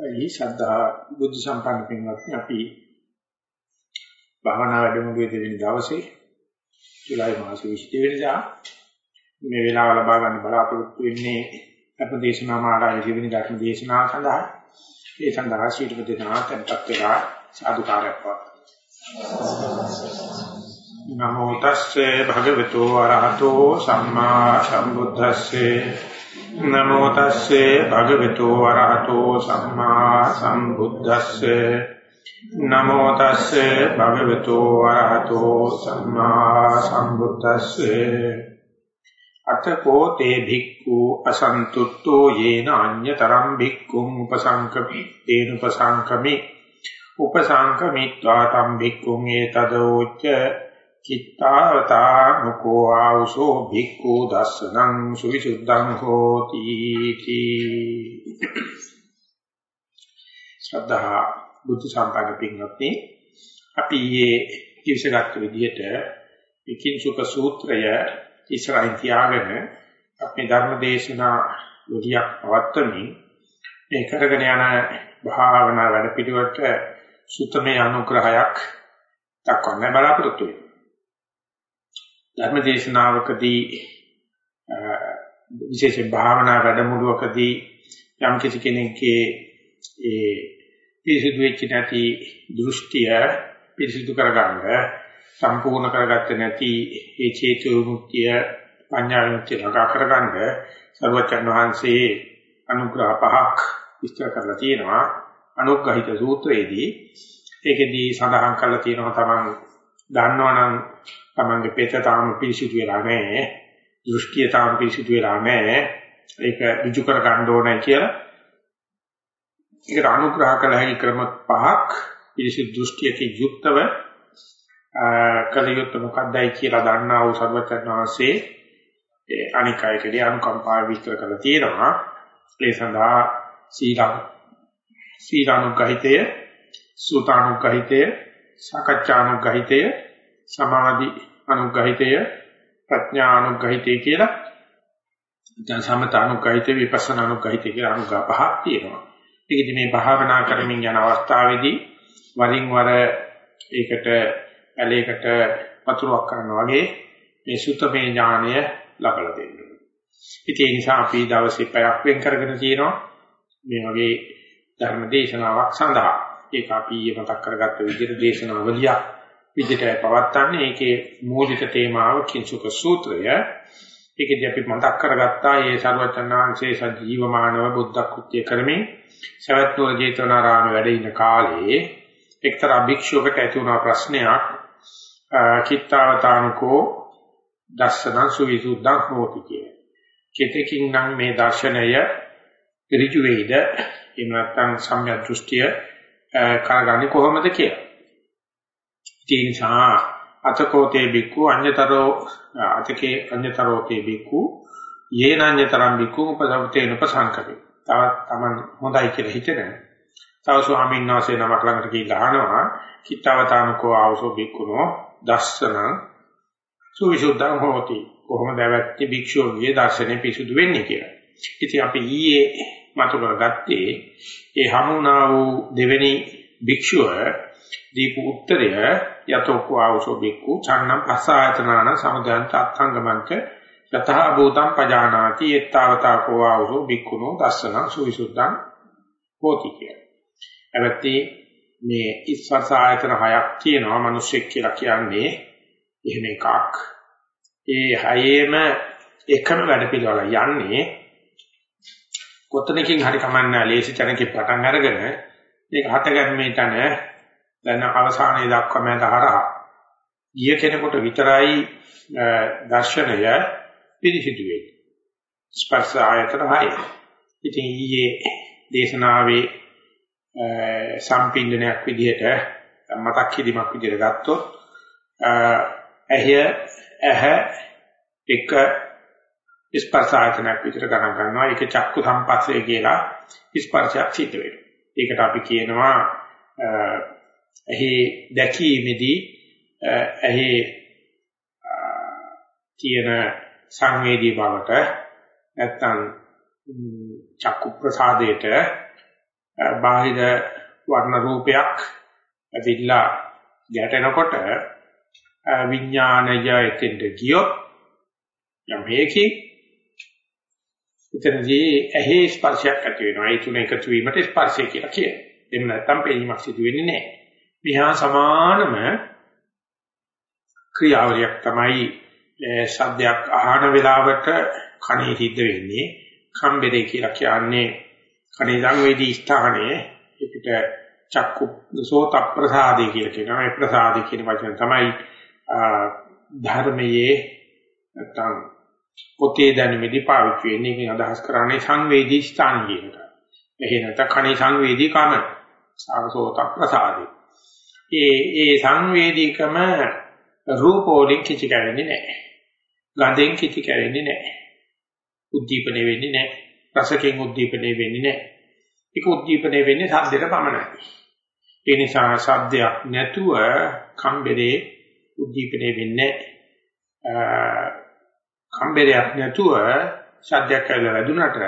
ඒ ශ්‍රද්ධා බුද්ධ සම්පන්න පින්වත්නි අපි භාවනා වැඩමුළුවේ දෙවෙනි දවසේ ජූලයි මාසයේ 20 වෙනිදා මේ වෙලාව ලබා ගන්න බලාපොරොත්තු වෙන්නේ අපදේශනා මාලාවේ දෙවෙනි ධර්ම දේශනාව සඳහා. ඒ සඳහා ශ්‍රීපති දෙනා tempත් වෙලා සාදුකාරයක් පවත්වනවා නමෝ තස්සේ භගවතු වරහතෝ සම්මා සම්බුද්දස්සේ. නමෝ තස්සේ භගවතු වරහතෝ සම්මා සම්බුද්දස්සේ. නමෝ තස්සේ භගවතු වරහතෝ සම්මා සම්බුද්දස්සේ. අතකෝ තේ භික්ඛු අසන්තුට්ඨෝ යේන අඤ්‍යතරම් භික්ඛුං උපසංකපි තේන උපසංකමි. උපසංකමිත්වා තම් භික්ඛුං ඒතදෝච්ච චිත්තාවතා මුකෝ ආවසෝ භික්ඛු දස්සනං සුවිසුද්ධං හෝති තී. ශ්‍රද්ධා බුද්ධ සම්පන්න පින්වත්නි අපි ඊයේ කිවිසගත් විදිහට විකින්සුක සූත්‍රය ඉස්සරහින් තියාගෙන අපි ධර්ම දේශනා යොදියක් පවත්වමින් මේ කරගෙන යන භාවනා වැඩ පිළිවෙලට සුත්තමේ අනුග්‍රහයක් දක්වන්න බලාපොරොත්තු වෙනවා. ධර්ම දේශනාවකදී විශේෂ භාවනා වැඩමුළුවකදී යම් කිසි කෙනෙක්ගේ ඒ පිරිසිදු වෙච්ච නැති දෘෂ්ටිය පිරිසිදු කරගන්න සම්පූර්ණ කරගත්තේ නැති ඒ චේතු විමුක්තිය පඤ්ඤා විමුක්තිය ලඟා කරගන්න සර්වචන් වහන්සේ අනුග්‍රහ පහක් විස්තර කරලා තියෙනවා. අනුග්‍රහිත සූත්‍රයේදී ඒකෙදී සඳහන් කරලා තියෙනවා තමන් දන්නවනම් තමන්ගේ පෙත තාම පිරිසිදු වෙලා නැහැ. දෘෂ්ටිය තාම පිරිසිදු වෙලා නැහැ. ඒක ඍජු කර ගන්න ඕනේ කියලා. ඒකට අනුග්‍රහ කළ හැකි ක්‍රම පහක් පිරිසිදු දෘෂ්ටියකින් යුක්තව කලියුත් මොකක්දයි කියලා දන්නා වූ සර්වචන් වහන්සේ අනිකායකදී අනුකම්පාව විස්තර කරලා තියෙනවා. ඒ සඳහා සීලං සීලානුගහිතය සූතානුගහිතය සාකච්ඡානුගහිතය සමාධි අනුග්‍රහිතය ප්‍රඥා අනුග්‍රහිතය කියලා දැන් සමත අනුග්‍රහිතය විපස්සනා අනුග්‍රහිතය කියලා අනුග්‍රහ පහක් තියෙනවා. ඒකදී මේ භාවනා කරමින් යන අවස්ථාවේදී වරින් වර ඒකට ඇලයකට වතුරක් කරනවා වගේ මේ සුතමේ ඥානය ලබලා දෙන්න. ඉතින් ඒ නිසා අපි දවසේ පැයක් වෙන් කරගෙන තියෙනවා මේ වගේ ධර්ම දේශනාවක් සඳහා. ඒක අපි මතක් කරගත්ත විදිහට දේශනාවලියක් විදිහට පවත්න්නේ ඒකේ මූලික තේමාව කිංසුක සූත්‍රය. ඒකදී අපි මතක් කරගත්තා මේ ਸਰවචනාංශේ සජීවමානව බුද්ධ කෘත්‍ය කරමින් සවැත්නුවර ජේතවනාරාම වැඩ ඉන කාලේ එක්තරා භික්ෂුවකට ඇති වුණා ප්‍රශ්නයක් කිත්තාවතානකෝ දර්ශන සුවිසුද්ධං හෝති කිය. චිතකින් නම් මේ දර්ශනය ඍජු වේද එහෙම නැත්නම් සම්‍යක් දෘෂ්ටිය කරගන්නේ කොහොමද කියලා. ඒ නිසා අතකෝතේ බික්කු අඤ්‍යතරෝ අතකේ අඤ්‍යතරෝතේ බික්කු යේනඤ්‍යතරම් බික්කු උපසවතේන උපසංකපේ. තව තමන් හොඳයි කියලා හිතෙන. තව ස්වාමීන් වහන්සේ නමක් ළඟට ගිහිල්ලා අහනවා කිත්තවතානකෝ ආවසෝ බික්කුනෝ දස්සන සුවිසුද්ධං හෝති. කොහොමද ඇවැත්ති භික්ෂුවගේ දර්ශනේ පිසුදු වෙන්නේ කියලා. ඉතින් අපි ඊයේ මතු කරගත්තේ ඒ හමුණා වූ දෙවෙනි භික්ෂුව දීපු උත්තරය යතෝකෝ ආවසෝ බික්කු චන්නම් පස්සායතනාන සමුදයන්ත අත්ංගමන්ත යතහ භූතං පජානාති යත්තාවතා කෝ ආවසෝ බික්කුනෝ දස්සන සුවිසුද්ධං හෝති කිය. එවැත්ටි මේ ඉස්වර්ස ආයතන හයක් තියෙනවා මිනිස්සෙක් කියලා කියන්නේ එහෙම එකක්. ඒ හයේම එකම වැඩ පිළිවෙල යන්නේ කොතනකින් හරි කමන්නේ ලේසි තැනකින් පටන් අරගෙන මේක හතගැන්මේ තන දැන් අවසානයේ දක්වා මම හරහා ගිය කෙනෙකුට විතරයි දර්ශනය පිරිසිදු වෙන්නේ. ස්පර්ශ ආයතන හය. ඉතින් ඊයේ දේශනාවේ සම්පින්දනයක් විදිහට මතක් කිරීමක් විදිහට ගත්තොත් ඇහැ ඇහැ එක ස්පර්ශ ආයතනයක් විතර ගණන් ගන්නවා. ඒක චක්කු සම්පස්සේ කියලා ස්පර්ශයක් සිද්ධ වෙනවා. ඒකට අපි කියනවා එහි දැකීමේදී එහි තියෙන සංවේදී බවට නැත්තම් චක්කු ප්‍රසාදයට බාහිර වර්ණ රූපයක් ඇවිල්ලා ගැටෙනකොට විඥානය එතෙන්ට ගියොත් යම් හේකින් එතනදී ඇහි ස්පර්ශයක් ඇති වෙනවා. ඒ තුන එකතු වීමට ස්පර්ශය කියලා කියනවා. එහෙම නැත්නම් පෙනීමක් සිදු වෙන්නේ නැහැ. මෙහා සමානම ක්‍රියාවලියක් තමයි ශබ්දයක් අහන වෙලාවට කණේ සිද්ධ වෙන්නේ. කම්බරේ කියලා කියන්නේ කණේ සංවේදී ස්ථානයේ ඒකට චක්කු සෝත ප්‍රසාදේ කියලා කියනවා. ඒ ප්‍රසාදේ කියන වචන තමයි ධර්මයේ නැත්නම් පොතේ දැනුමේදී පාවිච්චි වෙන්නේ. ඒකෙන් අදහස් කරන්නේ සංවේදී ස්ථාන කියන එක. එහෙ නැත්නම් කණේ සංවේදී කම සාරසෝත ප්‍රසාදේ. ඒ ඒ සංවේදීකම රූප වලින් කිචි කැවෙන්නේ නැහැ. ගඳෙන් කිචි කැවෙන්නේ නැහැ. උද්දීපණය වෙන්නේ නැහැ. රසකෙන් උද්දීපණය වෙන්නේ නැහැ. ඒක උද්දීපණය වෙන්නේ ශබ්දෙට පමණයි. ඒ නිසා ශබ්දයක් නැතුව කම්බරේ උද්දීපණය වෙන්නේ කම්බරයක් නැතුව ශබ්දයක් කියලා වැදුනට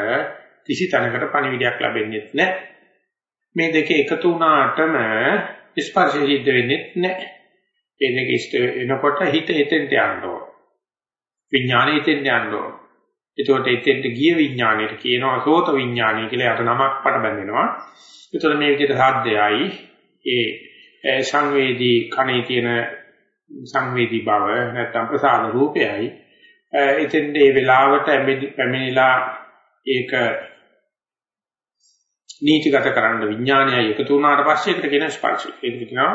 කිසි තැනකට පණිවිඩයක් ලැබෙන්නේ නැහැ. මේ දෙක එකතු වුණාටම ස්පර්ශය සිද්ධ වෙන්නේ නැහැ. ඒ දෙක ඉෂ්ට වෙනකොට හිත එතෙන්ට යන්න ඕන. විඥාණය එතෙන්ට යන්න ඕන. එතකොට එතෙන්ට ගිය විඥාණයට කියනවා සෝත විඥාණය කියලා යට නමක් පට බැඳෙනවා. එතකොට මේ විදිහට සාධ්‍යයයි ඒ සංවේදී කණේ තියෙන සංවේදී බව නැත්නම් ප්‍රසාද රූපයයි Eh, එතෙන්ට ඒ වෙලාවට පැමිණිලා ඒක නීතිගත කරන්න විඥානයයි එකතු වුණාට පස්සේ ඒකට කියන ස්පර්ශය. ඒක කියනවා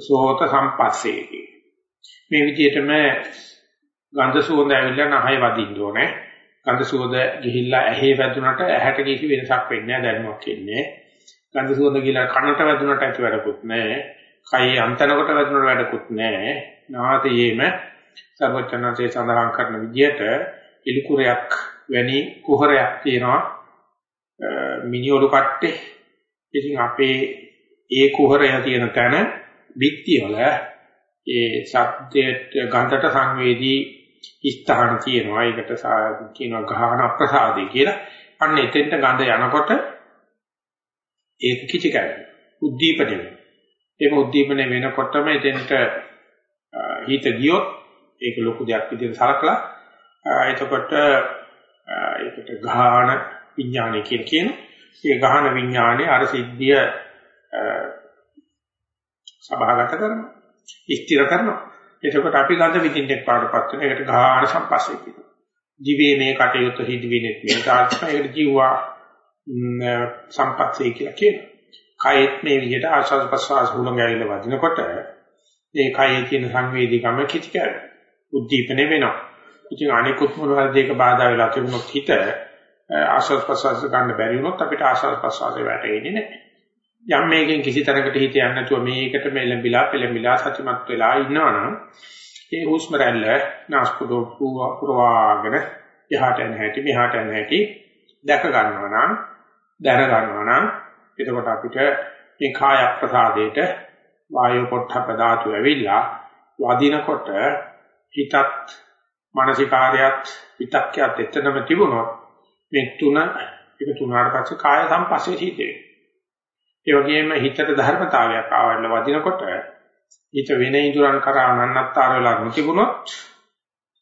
සෝත සම්පස්සේ මේ විදිහටම ගන්ධ සුවඳ ඇවිල්ලා නහය වදින්න ඕනේ. ගන්ධ සුවඳ ගිහිල්ලා ඇහි වැදුනට ඇහැට කිසි වෙනසක් වෙන්නේ නැහැ දැනුමක් එන්නේ. ගන්ධ සුවඳ ගිහිල්ලා කනට වැදුනට ඇති වැඩකුත් නැහැ. කයේ අන්තනකට වැදුනට වැඩකුත් නැහැ. නාසයේම සර්වචනසේ සඳහන් කරන විදිහට ඉලුකුරයක් වැනි කුහරයක් තියෙනවා මිනිඔලු කට්ටේ. ඉතින් අපේ ඒ කුහරය තියෙන තැන බිත්තිය වල ඒ ශබ්දයට ගන්ධට සංවේදී ස්ථාන තියෙනවා. ඒකට කියනවා ගහන ප්‍රසාදේ කියලා. අන්න එතෙන්ට ගඳ යනකොට ඒක කිචි කැවෙනවා. උද්දීපනය වෙනවා. ඒක උද්දීපනය වෙනකොටම එතෙන්ට හිත ගියොත් ඒක ලොකු දෙයක් විදිහට සලකලා එතකොට ඒකට ගාහන විඥානය කියන කියන ඒ ගාහන විඥානේ අර සිද්ධිය සභාගත කරනවා. ස්ථිර කරනවා. එතකොට අපි ගඳ විඳින්නෙක් පාඩපත් වෙන එකට ගාහන සම්පස්සේ කියනවා. දිවේ මේ කටයුතු හිදවිනෙත් මේ තාක්ෂණයකට ජීවා සම්පස්සේ කියලා කියනවා. කයෙත් මේ විදිහට ආශාස ප්‍රසවාස හුලඟ ඇවිල්ලා වදිනකොට ඒ කයේ තියෙන සංවේදීකම කිචි කරනවා. උද්දීපන වෙනවා. ඉතින් අනිකුත් මොනවාද දෙක බාධා වෙලා තිබුණොත් හිත ආශාස ප්‍රසවාස ගන්න බැරි වුණොත් අපිට ආශාස ප්‍රසවාසය වැටෙන්නේ නැහැ. යම් මේකෙන් කිසි තැනකට හිත යන්නේ නැතුව මේකට මෙලඹිලා පෙලඹිලා සතුටුමත් වෙලා ඉන්නවනම් ඒ හුස්ම රැල්ල නාස්පුඩු පුරවාගෙන යහට යන හැටි මෙහාට යන හැටි දැක ගන්නවා නම් දැන ගන්නවා නම් එතකොට අපිට මේ කාය ප්‍රසාදයට වායු පොට්ටප ධාතු ඇවිල්ලා වදිනකොට හිතත් මානසිකාරයත් විතක්කයත් එතනම තිබුණොත් මේ තුන එක තුනකට පස්සේ කාය සම්පස්සේ හිතේ ඒ වගේම හිතට ධර්මතාවයක් ආවන්න වදිනකොට හිත වෙන ඉදurang කරා නන්නත්තර වෙලා නොතිබුණොත්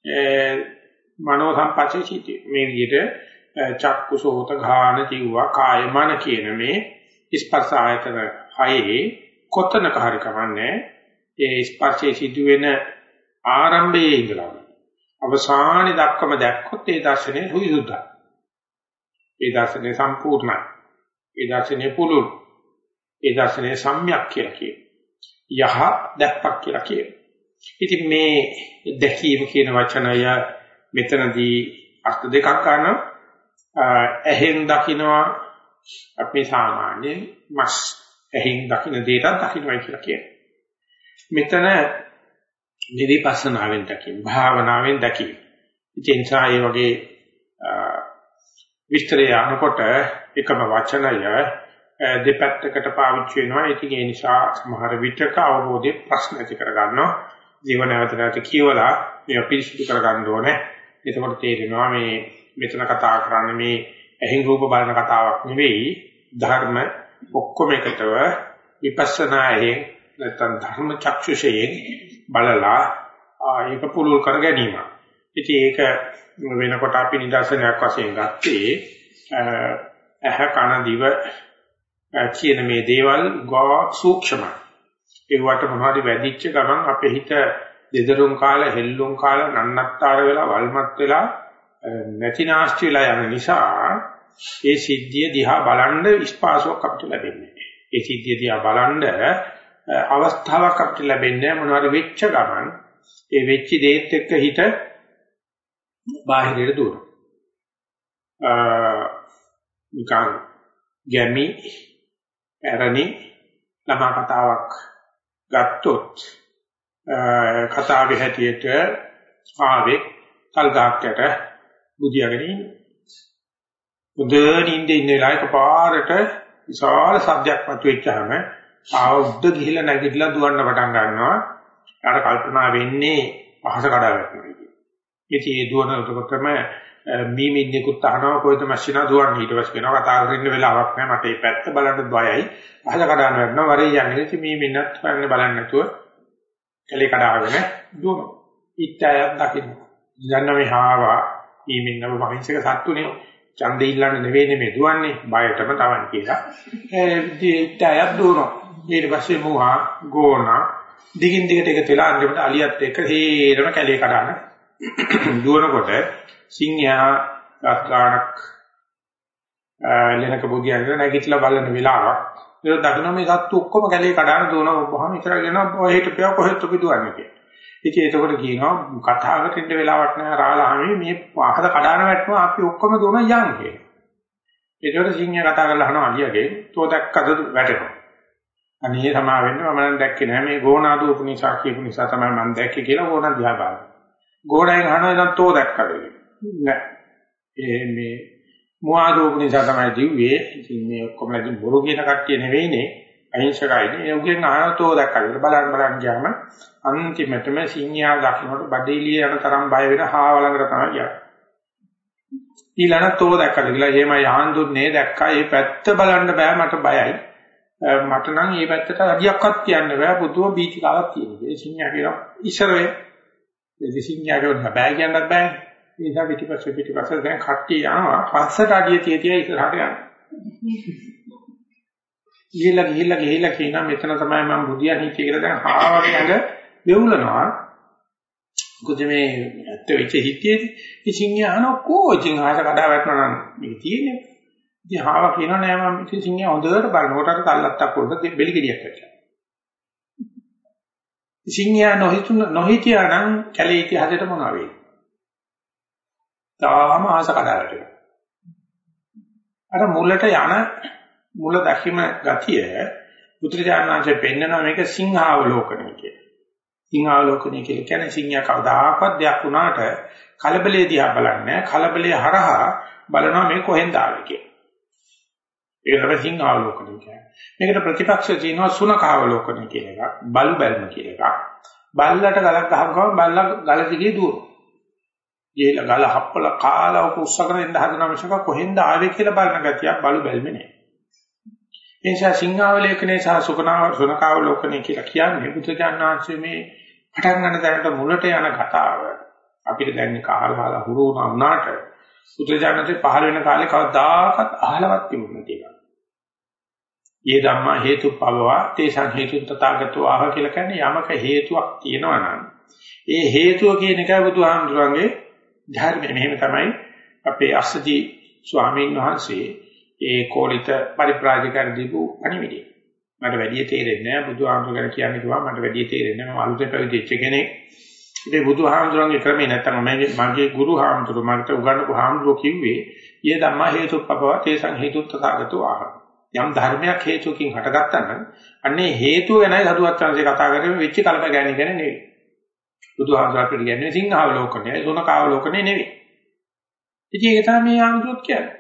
ඒ මනෝ සම්පස්සේ සිටි මේ විදිහට චක්කුසෝත ඝාන ජීවා කාය මන කියන මේ ස්පර්ශ ආයතන හයේ කොතනක හරි කමන්නේ ඒ ස්පර්ශයේ සිදුවෙන ආරම්භයේ ඉඳලා අවසානයේ දක්වම දැක්කොත් ඒ දර්ශනේ හුදුදා ඒ දර්ශනේ සම්පූර්ණයි ඒ දර්ශනේ පුළුල් ඒ දර්ශනය සම්‍යක් කියලා කියනවා. යහ දැක්පක් කියලා කියනවා. ඉතින් මේ දැකීම කියන වචනය මෙතනදී අර්ථ දෙකක් ගන්නවා. ඇහෙන් දකින්නවා අපි සාමාන්‍යයෙන් මස් ඇහෙන් දකින්න දෙයට දකින්නයි කියලා කියනවා. මෙතන නිදිපස්සනාවෙන් දකින්න භාවනාවෙන් දකින්න. ඒ නිසා මේ වගේ විස්තරය අහනකොට එකම වචනය දෙපැත්තකට පාවිච්චි වෙනවා. ඉතින් ඒ නිසා සමහර විටක අවබෝධයේ ප්‍රශ්න ඇති කර ගන්නවා. ජීවන නැවත නැවත කියවලා මේ පිරිසිදු කර ගන්න ඕනේ. එතකොට තේරෙනවා මේ මෙතන කතා කරන්නේ මේ ඇහින් රූප බලන කතාවක් නෙවෙයි ධර්ම ඔක්කොම එකටව විපස්සනායෙන් නැත්නම් ධර්ම චක්ෂුෂයෙන් බලලා ඒක පුළුල් කර ගැනීම. ඉතින් ඒක වෙනකොට අපි නිදර්ශනයක් වශයෙන් ගත්තේ ඇහ කන දිව කියන මේ දේවල් ගා සූක්ෂමයි. ඒවට මොනවද වැඩිච්ච ගමන් අපේ හිත දෙදරුම් කාලා හෙල්ලුම් කාලා නන්නත්තර වෙලා වල්මත් වෙලා නැතිනාස්ති වෙලා යන නිසා ඒ සිද්ධිය දිහා බලන්න ස්පාසාවක් අපිට ලැබෙන්නේ. ඒ සිද්ධිය දිහා බලන්න අවස්ථාවක් අපිට ලැබෙන්නේ මොනවද වෙච්ච ගමන් ඒ වෙච්ච දේත් එක්ක හිත බාහිරට දුවනවා. නිකන් ගැමි ඇරණි ළමා කතාවක් ගත්තොත් කතාවේ හැටියට ආවේ කල්ගාක්කට බුදියාගෙන ඉන්නේ. බුදුන් ඉන්නේ ඉන්න වෙලාවක පාරට විශාල සද්දයක් මතුවෙච්චාම ආවුද්ද ගිහිලා නැගිටලා දුවන්න පටන් ගන්නවා. යාට කල්පනා වෙන්නේ පහස කඩා වැටෙනවා කියන්නේ. ඉතින් ඒ දුවනකොටම මීමින්නෙකුත් අහනවා කොහෙද මැෂිනා දුවන්නේ ඊට පස්සේ කියනවා කතා කරන්න වෙලාවක් නැහැ මට මේ පැත්ත බලන්න බයයි. පහස කඩාන වැටෙනවා වරේ යන්නේ ඉතින් මීමින්නත් හොයන්න බලන්න නැතුව කලේ කඩාගෙන දුවනවා. ඉත්තයක් දකින්න. ඉඳන්න මේ හාවා මීමින්නව මහින්සක සත්තුනේ ඡන්දේ ඉල්ලන්න නෙවෙයි මේ දුවන්නේ බයටම තවන් කියලා. ඒ ඉත්තයක් දුවනවා. ඊට පස්සේ මුහා ගෝනා දිගින් දිගට එක තෙලා අන්තිමට අලියත් එක්ක හේරම කැලේ කඩන දුවනකොට සිංහයා ගානක් ලෙනක බුදියන් නැගිටලා බලන වෙලාවක් ඒක දකින්න මේ සත්තු ඔක්කොම කැලේ කඩන දුවන කොහොම ඉතර ගෙන ඔහෙට පියා කොහෙත් අපි දුවන්නේ කියලා. ඉතින් ඒකකොට කියනවා කතාවකට ඉන්න වෙලාවක් නැහැ රාලහාමි මේ පහද කඩන වැටුණා අපි ඔක්කොම දුවන යන් කියලා. ඒකට සිංහයා කතා කරලා අහනවා අලියගේ තෝ දැක්කද වැටෙනවා. අනේ සමා වෙන්න මම නම් දැක්කේ නෑ මේ ගෝනා දුවපු නිසා කියපු නිසා තමයි මම දැක්කේ කියලා ගෝනා දිහා බලනවා. ගෝණයෙන් අහනවා නම් තෝ දැක්කද නෑ. ඒ මේ මුවා දුවපු නිසා තමයි දිව්වේ. ඉතින් මේ ඔක්කොම ඉතින් බොරු කියන කට්ටිය නෙවෙයිනේ. අහිංසකයිනේ. ඒ උගෙන් අහනවා තෝ දැක්කද බලන්න බලන්න ගියාම අන්තිමටම සිංහයා දකින්නට බඩේලිය යන තරම් බය වෙන හාව ළඟට තමයි යන්නේ. ඊළඟ තෝ දැක්කද කියලා එහෙම යහන් දුන්නේ දැක්කා. මේ පැත්ත බලන්න බෑ මට බයයි. මට නම් මේ පැත්තට අඩියක්වත් කියන්න බෑ පුදුම බීචිකාවක් තියෙනවා. ඒ සිංහයා කියනවා ඉස්සර වේ. ඒ සිංහයා කියනවා බෑ කියන්නත් බෑ. ඒ නිසා පිටිපස්ස පිටිපස්ස දැන් කට්ටිය යනවා පස්සට අඩිය තිය තිය ඉස්සරහට යනවා. ගිහිල්ලා ගිහිල්ලා ගිහිල්ලා කියනවා මෙතන තමයි මම බුදියා හිටියේ කියලා දැන් හාවගේ ඇඟ වෙවුලනවා. මොකද මේ ඇත්ත වෙච්ච හිටියේදී ඉතින් සිංහයා අහනවා කෝ ඉතින් ආස කඩා වැටෙනවා නම් මේක තියෙන්නේ ඉතින් හාව කියනවා නෑ මම ඉතින් සිංහයා හොඳට බලනකොට අර කල්ලත්තක් උඩ බෙලි ගෙඩියක් වැටලා. සිංහයා නොහිතුන නොහිතියා නම් කැලේ ඉතිහාසයට මොනවා වෙයි? තාම ආස කඩාවට. අර මුලට යන මුල දකිම ගතිය පුත්‍රජානනාංශයෙන් පෙන්නනවා මේක සිංහාවලෝකනය කියලා. සිංහාවලෝකනය කියලා කියන්නේ සිංහයා කවදාකවත් දෙයක් වුණාට කලබලයේ දිහා බලන්නේ කලබලයේ හරහා බලනවා මේ කොහෙන්ද ආවේ කියලා. ඒක තමයි සිංහාවලෝකනය කියන්නේ. මේකට ප්‍රතිපක්ෂ තියෙනවා සුනකාවලෝකනය කියන එක, බලු බැල්ම කියන එක. බල්ලට ගලක් ගහම බල්ලා ගල දිගේ දුවනවා. ගිහලා ගල හප්පල කාලා උස්සගෙන ඉඳ හදන මිසක කොහෙන්ද ආවේ කියලා බලන ගතියක් බලු බැල්මේ නැහැ. ඒ නිසා සිංහාවලෝකනේ සහ සුකනාව සුනකාවලෝකනේ කියලා කියන්නේ බුදුජානනාංශයේ මේ පටන් ගන්න දැනට මුලට යන කතාව අපිට දැන් කාලවල හුරු වුණාට බුදුජානකේ පහළ වෙන කාලේ කවදාකවත් අහලවත් තිබුණ නැති එක. යේ ධම්මා හේතුප්පවවා තේසං හේතුන් තථාගතෝ ආහ කියලා කියන්නේ යමක හේතුවක් තියෙනවා නම් ඒ හේතුව කියන එකයි බුදුහාමුදුරන්ගේ ධර්මය. මෙහෙම තමයි අපේ අස්සජි ස්වාමීන් වහන්සේ ඒ කෝලිත පරිප්‍රාජකයන් දීපු අනිවිදි. මට වැඩි තේරෙන්නේ නැහැ බුදුහාමුදුර ගැන කියන්නේ කිව්වා මට වැඩි තේරෙන්නේ නැහැ මම අලුතෙන් පැවිදිච්ච කෙනෙක්. ඉතින් බුදුහාමුදුරන්ගේ ක්‍රමේ නැත්තම් මගේ මගේ ගුරු හාමුදුරුවෝ මට උගන්වපු හාමුදුරුවෝ කිව්වේ යේ ධම්මා හේතුප්පවවා තේසං හේතුත්තසගතෝ ආහ. යම් ධර්මයක් හේතුකින් හටගත්තා නම් අන්නේ හේතුව ගැනයි සතුවත් chance කතා කරන්නේ වෙච්ච කලබ ගැනීම ගැන නෙවෙයි. බුදුහාමුදුරුවෝ පිළිගන්නේ සිංහාවලෝකනේ සෝනකාවලෝකනේ නෙවෙයි. ඉතින් ඒක තමයි මේ ආමුදුත් කියන්නේ.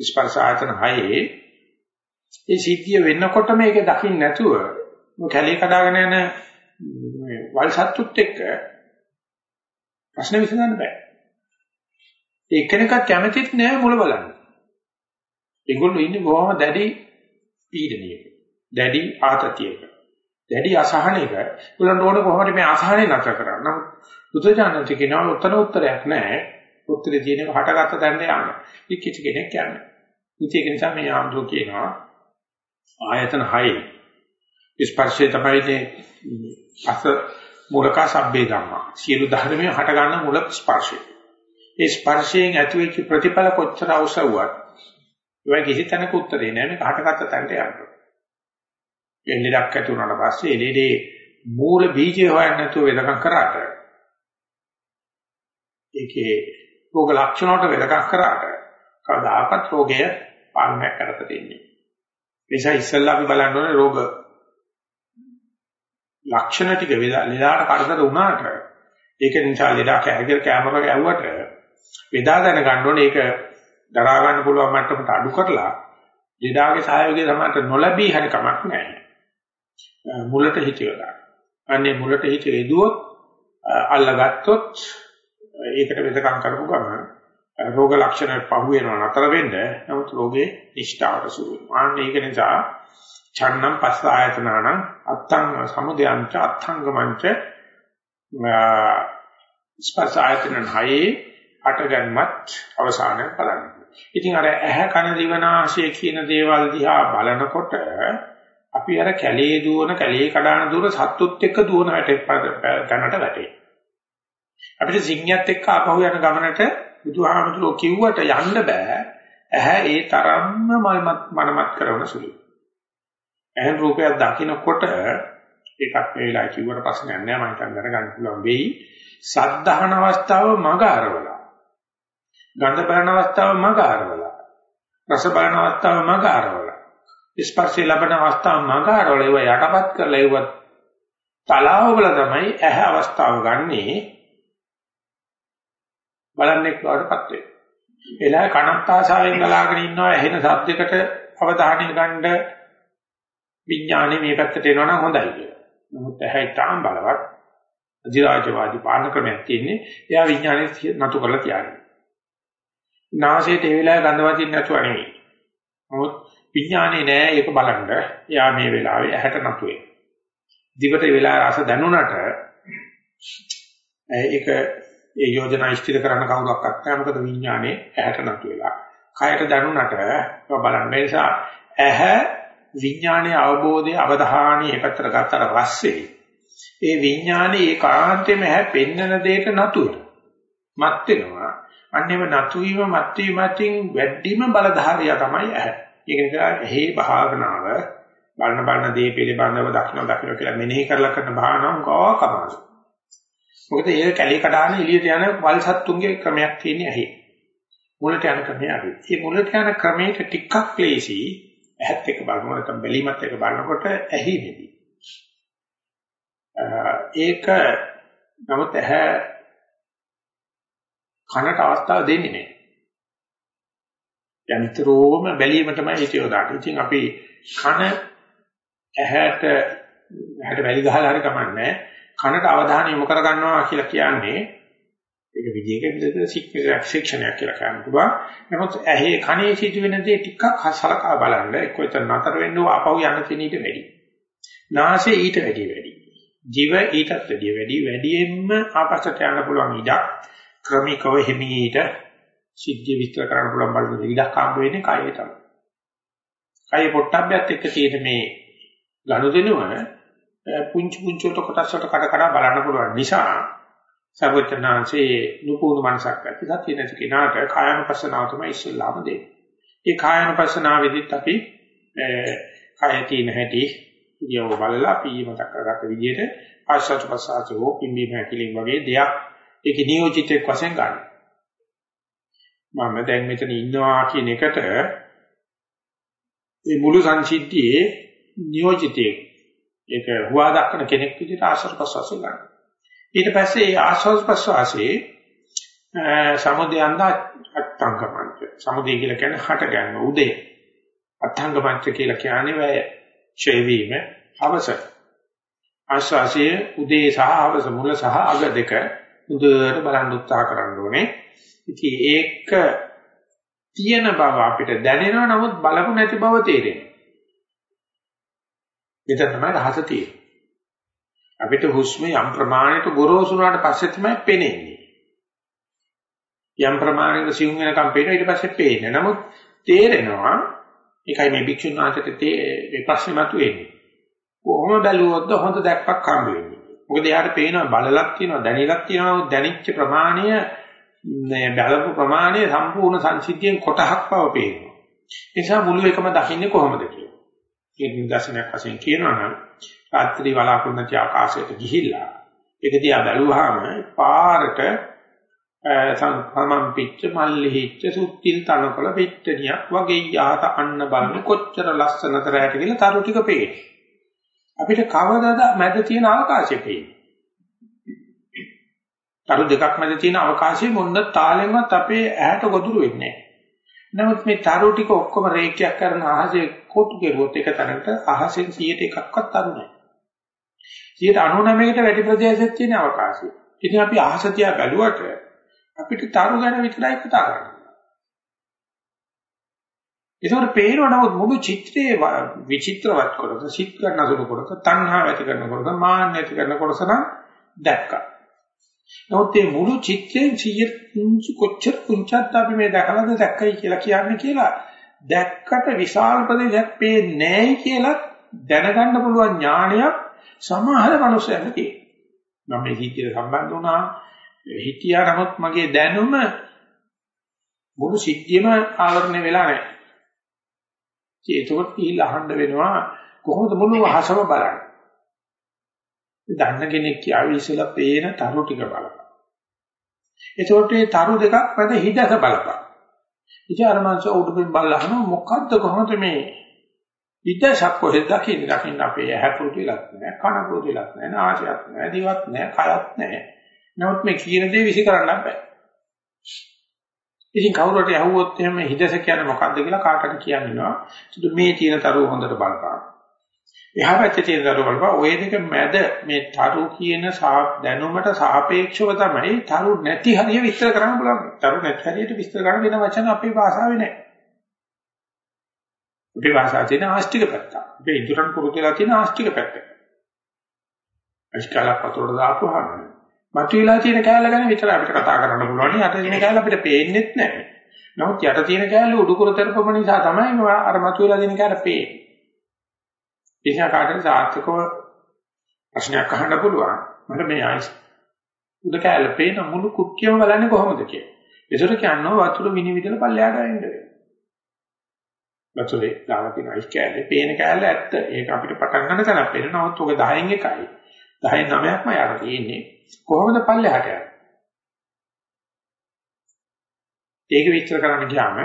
ස්පර්ශ ආයතන හයේ ඒ සිද්ධිය වෙන්නකොට මේක දකින්න නැතුව කැලේ කඩාගෙන යන වල් සත්තුත් එක්ක ප්‍රශ්න විසඳන්න බෑ. එක්කෙනෙක්වත් කැමතිත් නෑ මුල බලන්න. ඒගොල්ලෝ ඉන්නේ බොහොම දැඩි පීඩනයක. දැඩි ආතතියක. දැඩි අසහනයක. උලන්ට ඕන කොහොමද මේ අසහනේ නතර කරන්න. නමුත් බුදුජානක කියනවා උත්තර උත්තරයක් නැහැ. උත්තරේ තියෙනක හටගත්ත තැනට යන්න. ඉතින් කිසි කෙනෙක් යන්නේ. ඉතින් ඒක නිසා මේ ආම්දෝ කියනවා ආයතන 6 ස්පර්ශය තමයි මේ අස මූලක සබ්බේ ධම්මා. සියලු ධර්මයේ හට ගන්න මූල ස්පර්ශය. ඒ ස්පර්ශයෙන් ඇතිවෙච්ච ප්‍රතිඵල කොච්චර අවශ්‍යවත් ඒ කිසි තැනක උත්තරේ නෑ මේක හටගත්ත තැනට යන්න. එල්ලෙඩක් ඇති වුණාට පස්සේ එළෙඩේ මූල බීජය හොයන්න නැතුව වෙනකම් කරාට ඒකේ රෝග ලක්ෂණ වලට වෙනකම් කරාට කවදාකවත් රෝගය පාලනය කරත දෙන්නේ. ඒ නිසා ඉස්සෙල්ලා අපි බලන්න ඕනේ රෝග ලක්ෂණ ටික ලෙඩාට කරදර වුණාට ඒක නිසා ලෙඩා කැහැගිර කැමරා ගැව්වට වේදා දැන ගන්න ඕනේ ඒක දරා ගන්න පුළුවන් මට්ටමට අඩු කරලා ලෙඩාගේ සහයෝගය තමයි නොලැබී හරි කමක් නැහැ. මුලට හිතියලා. අනේ මුලට හිතිය එදුවොත් අල්ලගත්තොත් ඒකට වෙදකම් කරපු ගමන් රෝග ලක්ෂණ පහු වෙනවා නතර වෙන්න නමුත් රෝගේ නිෂ්ඨාවට සුළු වෙනවා. අන්න ඒක නිසා ඡන්නම් පස්ස ආයතනානම් අත්තං සමුදයංච අත්ංගමංච ස්පර්ශ ආයතනන් හයේ අටගන්මත් අවසානය බලන්න. ඉතින් අර ඇහැ කන දිවනාශය කියන දේවල් දිහා බලනකොට අපි අර කැලේ දුවන කැලේ කඩාන දුවන සත්තුත් එක්ක දුවන වැටේ ගන්නට වැටේ. අපිට සිංහයත් එක්ක ආපහු යන ගමනට බුදුහාමුදුරුවෝ කිව්වට යන්න බෑ. ඇහැ ඒ තරම්ම මල්මත් මනමත් කරන සුළුයි. ඇහෙන් රූපයක් දකිනකොට ඒකත් මේ වෙලාව කිව්වට ප්‍රශ්නයක් නෑ මම හිතන් දැනගන්න පුළුවන් වෙයි. සද්ධාහන අවස්ථාව මග අරවලා. ගන්ධ බලන අවස්ථාව මග අරවලා. රස බලන අවස්ථාව මග අරවලා. ස්පර්ශය ලබන අවස්ථාව මග අරවලා ඒව යටපත් කරලා ඒව තලාවවල තමයි ඇහැ අවස්ථාව ගන්නේ. බලන්නේ වඩපත් වේ. එලා කනත් ආසාවෙන් බලාගෙන ඉන්නවා ඇහෙන ශබ්දයකට අවධානය ගන්න විඥානේ මේ පැත්තට එනවනම් හොඳයි කියලා. නමුත් ඇහැ තාම බලවත් අධිරාජවාදී පාලන ක්‍රමයක් තියෙන්නේ. එයා විඥානේ නතු කරලා තියන්නේ. නාසයට ඒ වෙලාවේ ගඳ වදින්න නැතුව නෙවෙයි. නමුත් විඥානේ නෑ ඒක බලන්න. එයා මේ වෙලාවේ ඇහැට නතු වෙනවා. දිවට ඒ වෙලාවේ රස දැනුණට ඒක ඒ යෝජනා ඉෂ්ටිර කරන්න කවුරක්වත් නැහැ. මොකද විඥානේ ඇහැට නතු වෙලා. කයට දැනුණට බලන්න. ඒ නිසා ඇහැ විඥානයේ අවබෝධයේ අවධානයේ පැත්තට ගත්තට පස්සේ ඒ විඥානේ ඒකාන්තයෙන්ම හැ පෙන්නන දෙයට නතු මත් වෙනවා අන්නේම නතු වීම මත් වීමකින් වැඩිම බලධාරියා තමයි ඇහැ. ඒක නිසා ඇහි භාවනාව බලන බලන දේ පිළිබඳව දක්න දක්න කියලා මෙනෙහි කරලා කරන භාවනාව ගාකමාරු. මොකද ඒක කැලේ කඩාන එළියට යන වල්සත්තුන්ගේ ක්‍රමයක් තියෙන්නේ ඇහි. මුලට යන ක්‍රමය අපි. මේ මුලට යන ක්‍රමයට ටිකක් ක්ලේශී ඇහත් එක්ක බලනකොට නැත්නම් බැලීමත් එක්ක බලනකොට ඇහි නෙවි. ඒක නමුත් ඇහැ කනට අවස්ථාව දෙන්නේ නැහැ. යන්ත්‍රෝම බැලීම තමයි හිත යොදාගන්නේ. ඉතින් අපි කන ඇහැට ඇහැට වැලි ගහලා හරි කමන්නේ කනට අවධානය යොමු කර ගන්නවා කියලා කියන්නේ ඒක විදිහක විදිහට ශික්ෂණයක් කියලා කියන්න පුළුවන්. නමුත් ඇහි කනේ සිදුවෙන දේ ටිකක් හසලකා බලන්න එක්ක එතන නතර වෙන්න ආපහු යන තැන ඊට වැඩි. නාසය ඊට වැඩි වැඩි. ජීව ඊටත් වැඩි වැඩි වැඩියෙන්ම ආපස්සට යන්න පුළුවන් ඉඩක් ක්‍රමිකව හිමීට සිද්ධිය විස්තර කරන්න පුළුවන් බලන ඉඩක් හම්බ වෙන්නේ කයේ තමයි. කයේ පොට්ටබ්බයත් එක්ක තියෙන මේ ගනුදෙනුව පුංචි පුංචි කොටස් වලට කඩ කඩ බලන්න පුළුවන් නිසා සර්වඥාන්සේ නුපුණු මනසක් ඇති සත්‍ය නැති කෙනාට කායනුපස්සනාව තමයි ඉස්සෙල්ලාම දෙන්නේ. ඒ කායනුපස්සනාවේදීත් අපි කය තියෙන හැටි ඉතියව බලලා අපි මතක් කරගත්ත විදිහට ආශ්වාස ප්‍රශ්වාසෝ පිම්බීම හැකිලින් වගේ දෙයක් ඒකේ නියෝජිතෙක් වශයෙන් ගන්න. මම දැන් මෙතන ඉන්නවා කියන එකට මේ මුළු සංසිද්ධියේ නියෝජිතයෙක් ඒක හුවා දක්වන කෙනෙක් විදිහට ආශ්වාස ප්‍රශ්වාසය ගන්න. ඊට පස්සේ ඒ ආශ්වාස ප්‍රශ්වාසයේ සමුදයන්ද අත්ංගමන්ත. සමුදය කියලා කියන්නේ හට ගන්න උදේ. අත්ංගමන්ත කියලා කියන්නේ වැය. ඡේ වීම අවස. ආශ්වාසයේ උදේ සහ අවස මුල සහ අග දෙක උදේට බලන් උත්සාහ කරන්න ඕනේ. ඉතින් ඒක තියෙන බව අපිට දැනෙනවා නමුත් බලපු නැති බව තේරෙනවා. මෙතන තමයි රහස තියෙන්නේ. අපිට හුස්ම යම් ප්‍රමාණයකට ගොරෝසු වුණාට පස්සේ තමයි පේන්නේ. යම් ප්‍රමාණයකට සිවුම් වෙනකම් පේනවා ඊට පස්සේ පේන්නේ. නමුත් තේරෙනවා ඒකයි මේ භික්ෂුන් වහන්සේට මේ ප්‍රශ්නේ මතුවේන්නේ. කොහොම බැලුවොත්ද හොඳ දැක්කක් හම්බ වෙන්නේ. මොකද එයාට පේනවා බලලක් තියෙනවා දැනිලක් තියෙනවා දැනිච්ච ප්‍රමාණය මේ බලපු ප්‍රමාණය සම්පූර්ණ සංසිද්ධියෙන් කොටහක් බව පේනවා. ඒ නිසා මුළු එකම දකින්නේ කොහොමද කියලා. ඒ නිදර්ශනයක් වශයෙන් කියනවා නම් රාත්‍රී වලාකුළු නැති ආකාශයට ගිහිල්ලා ඒක දිහා බැලුවාම පාරට සම්පමම් පිච්ච මල්ලිහිච්ච සුත්තිල් තනකොළ පිට්ටනියක් වගේ යහත අන්න බලන කොච්චර ලස්සනද රැට කියලා තරු ටික පේන්නේ. අපිට කවදාද මැද තියෙන අවකාශය පේන්නේ. තරු දෙකක් මැද තියෙන අවකාශයේ මොන්න තාලෙන්වත් අපේ ඇහැට ගොදුරු වෙන්නේ නැහැ. නමුත් මේ තරු ටික ඔක්කොම රේඛයක් කරන අහසේ කොටු කෙරුවොත් එක තැනකට අහසෙන් 100ට එකක්වත් තරු නැහැ. 99කට වැඩි ප්‍රදේශයක් තියෙන අවකාශය. ඉතින් අපි අහස තියා බැලුවට අපිට තරු ගැන විතරයි කතා කරන්නේ. ඒකට පේනව නමුත් මුළු චිත්‍රයේ විචිත්‍රවත් කොටස, සිත් කරන සුළු කොටස, තණ්හා ඇති කරන කොටස, මාන්න ඇති කරන කොටස නම් දැක්කා. නමුත් මේ මුළු චිත්‍රයෙන් 100 කුංචි කොච්චර කුංචත් අපි මේ දැකලාද දැක්කයි කියලා කියන්නේ කියලා දැක්කට විශාල ප්‍රදේශයක් පේන්නේ නැහැ කියලා දැනගන්න පුළුවන් ඥානයක් සමහර මනුස්සයන්ට තියෙනවා. මම මේ හිතියට සම්බන්ධ වුණා හිතියා නමුත් මගේ දැනුම මුළු සිද්ධියම ආවරණය වෙලා නැහැ. ඒකත් පිළිලා අහන්න වෙනවා කොහොමද මුළු අහසම බලන්නේ. දන්න කෙනෙක් කියාවි ඉස්සෙල්ලා පේන තරු ටික බලපන්. එතකොට මේ තරු දෙකක් මැද හිදස බලපන්. ඉතින් අර මංස උඩින් බලලා මොකද්ද කොහොමද මේ හිදසක් කොහෙද දකින්නේ? දකින්න අපේ ඇහැ පුරුදුලක් නැහැ, කන පුරුදුලක් නැහැ, නාසයක් නැහැ, දිවක් නැහැ, කයත් නැහැ. නමුත් මේ කියන දේ විසි කරන්න බෑ. ඉතින් කවුරුට ඇහුවොත් එහෙම හිදස කියන්නේ මොකද්ද කියලා කාටද කියන්නවා. මේ තියෙන තරුව හොඳට බලපන්. එහා පැත්තේ තියෙන තරු බලපන් ඔය දෙක මැද මේ තරු කියන දැනුමට සාපේක්ෂව තමයි තරු නැති හරිය විස්තර කරන්න බලන්න. තරු නැති හරියට විස්තර කරන්න වෙන වචන අපේ භාෂාවේ නැහැ. අපේ භාෂාවේ තියෙන ආස්තික පැත්ත. අපේ ඉදurang පුරුදුලා තියෙන ආස්තික පැත්ත. අස්කාලක් පතොට දාපුවාම මතුවලා තියෙන කෑල්ල ගැන විතර අපිට කතා කරන්න පුළුවන්. යට තියෙන කෑල්ල අපිට පේන්නේත් නැහැ. නමුත් යට තියෙන කෑල්ල උඩුකුර තරපම නිසා තමයි අර මතුවලා තියෙන කෑල්ල පේන්නේ. නිසා කාටද සාර්ථකව ප්‍රශ්නයක් අහන්න පුළුවන්. මට මේ ආයිස් උද කැල පේන මුළු කුක්කියම බලන්නේ කොහොමද කියලා. ඒසොට කියනවා වතුර විනිවිදලා පල්ලයට එන්න වෙනවා. වතුරේ දාලා තියෙන ආයිස් කැලේ පේන කැලේ ඇත්ත. ඒක අපිට පටන් ගන්න තැනක් පේනවා. නමුත් ඔක 10න් එකයි. 10න් 9ක්ම යට තියෙන්නේ. කොහොමද පල්ලයට යන්නේ? ඒක විස්තර කරන්න ගියාම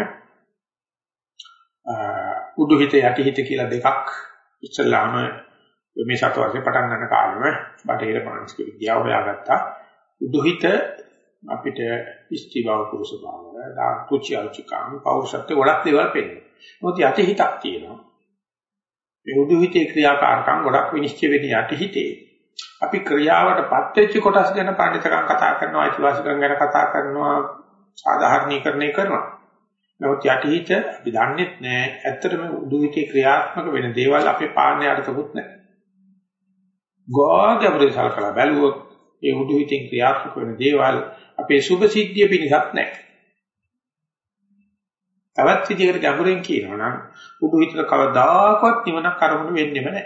උඩු හිත යටි හිත කියලා දෙකක් ඉස්සල්ලාම මේ සත වර්ෂේ පටන් ගන්න කාලෙම බටහිර මානසික විද්‍යාව හොයාගත්තා. උදුහිත අපිට ඉස්ති බව පුරුෂ බව, දා කුචි අරුචිකාම පෞරුෂත්ව ගොඩක් දේවල් පෙන්නනවා. මොකද යටි හිතක් තියෙනවා. ඒ උදුහිතේ ක්‍රියාකාරකම් ගොඩක් විනිශ්චය වෙන යටි හිතේ. අපි ක්‍රියාවටපත් වෙච්ච කොටස් ගැන පඬිතකම් කතා කරනවා, අයිතිවාසිකම් ගැන කතා කරනවා, සාධාරණීකරණය කරනවා. නමුත් යටිහිත අපි දන්නේ නැහැ. ඇත්තටම උදුවිතේ ක්‍රියාත්මක වෙන දේවල් අපේ පාන්නේ අර්ථකුත් නැහැ. ගෝගබ්‍රේ සල්කලා බැලුවොත් ඒ උදුවිතෙන් ක්‍රියාත්මක වෙන දේවල් අපේ සුභ සිද්ධිය පිණිසක් නැහැ. තවත් විදිහකට ගැඹුරින් කියනවා නම් උදුවිතක කවදාකවත් නිවනක් අරමුණු වෙන්නේම නැහැ.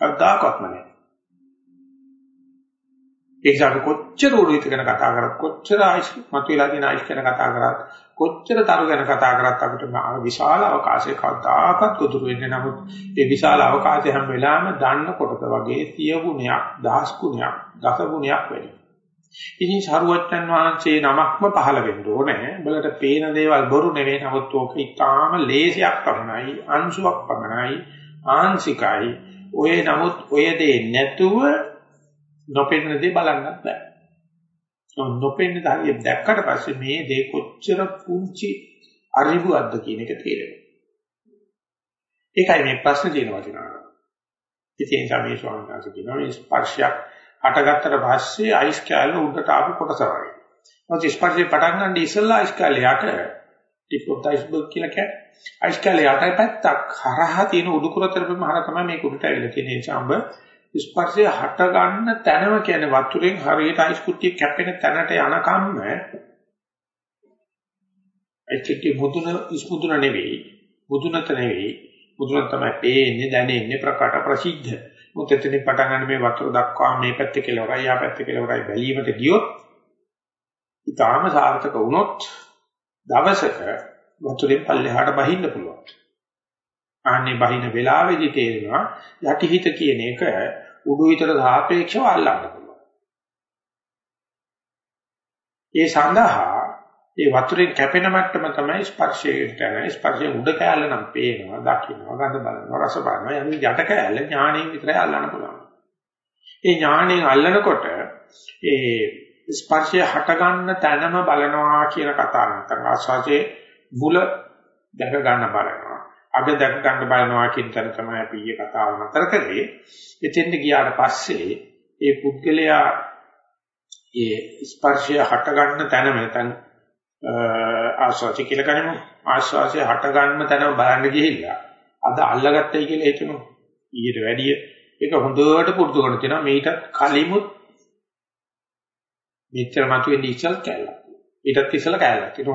කවදාකවත්ම නැහැ. ඒ නිසා අපි කොච්චර උරුවිත ගැන කතා කරත් කොච්චර ආයිස් මතුවලා තියෙන ආයිස් ගැන කතා කරත් කොච්චර තරු ගැන කතා කරත් අපිට විශාල අවකාශයක කවදාකවත් ගොදුරු වෙන්නේ නමුත් ඒ විශාල අවකාශය හැම වෙලාවෙම දන්න කොටස වගේ සිය ගුණයක් දහස් ගුණයක් දස ගුණයක් වැඩි. ඉතින් සරුවච්චන් වහන්සේ නමක්ම පහළ වෙන්න ඕනේ. උඹලට පේන දේවල් බොරු නෙවෙයි නමුත් ඕක ඉතාම ලේසියක් පමණයි අංශුවක් පමණයි ආංශිකයි. ඔය නමුත් ඔය දේ නැතුව නොපෙනෙන දේ බලන්නත් බෑ. නොපෙනෙන දේ දැක්කට පස්සේ මේ දේ කොච්චර පුංචි අරිබුවක්ද කියන එක තේරෙනවා. ඒකයි මේ ප්‍රශ්න තියෙන වටිනාකම. ඉතින් සමේ ස්වාමීන් වහන්සේ කියනවා මේ ස්පර්ශයක් හටගත්තට පස්සේ අයිස් කැලේ උඩට ආපු කොටස වගේ. මොකද ස්පර්ශය පටන් ගන්න ඉස්සෙල්ලා අයිස් කැලේ යට ටිප් ඔෆ් ද අයිස්බර්ග් කියලා කියන්නේ. අයිස් කැලේ යටයි පැත්තක් හරහා තියෙන උඩුකුර තරපෙම හරහා තමයි මේක උඩට ඇවිල්ලා තියෙන නිසා ඔබ ස්පර්ශය හට ගන්න තැනම කියන්නේ වතුරෙන් හරියට අයිස් කුට්ටිය කැපෙන තැනට යනකම්ම ඇත්තටම මුදුන ඉස්මුදුන නෙවෙයි මුදුනත නෙවෙයි මුදුන තමයි පේන්නේ දැනෙන්නේ ප්‍රකට ප්‍රසිද්ධ මොකද එතනින් පටන් ගන්න මේ වතුර දක්වා මේ පැත්තේ කෙලවරයි ආ පැත්තේ කෙලවරයි බැලීමට ගියොත් ඊටාම සාර්ථක වුණොත් දවසක වතුරෙන් පල්ලෙහාට බහින්න පුළුවන්. ආන්නේ බහින වෙලාවේදී තේරෙනවා යටිහිත කියන එක උඩු හිතට සාපේක්ෂව අල්ලන්න පුළුවන්. ඒ සඳහා ඒ වතුරෙන් කැපෙන මට්ටම තමයි ස්පර්ශයෙන් යන ස්පර්ශයෙන් උඩ කැලල නම් පේනවා, දකින්නවා, ගඳ බලනවා, රස බලනවා. යන්නේ යට කැලල ඥාණයෙන් විතරයි අල්ලන්න පුළුවන්. ඒ ඥාණයෙන් අල්ලනකොට ඒ ස්පර්ශය හට ගන්න තැනම බලනවා කියන කතාව නැත්නම් ආස්වාදයේ මුල දැක ගන්න බලනවා. අග දැක ගන්න බලනවා කියන තැන තමයි අපි ඊයේ කතාව නතර කරේ. එතෙන්ට ගියාට පස්සේ ඒ පුද්ගලයා ඒ ස්පර්ශය හට ගන්න තැනම නැත්නම් ආස්වාදය කියලා ගනිමු. ආස්වාදය හට ගන්න තැනම බලන්න ගිහිල්ලා අද අල්ලගත්තයි කියලා හිතමු. ඊට වැඩිය ඒක හොඳට පුරුදු කරගෙන තියෙනවා. මේකට කලිමුත් මෙච්චර මතුවෙන්නේ ඉස්සල් කැලලා. ඊටත් ඉස්සල කැලලා. ඒක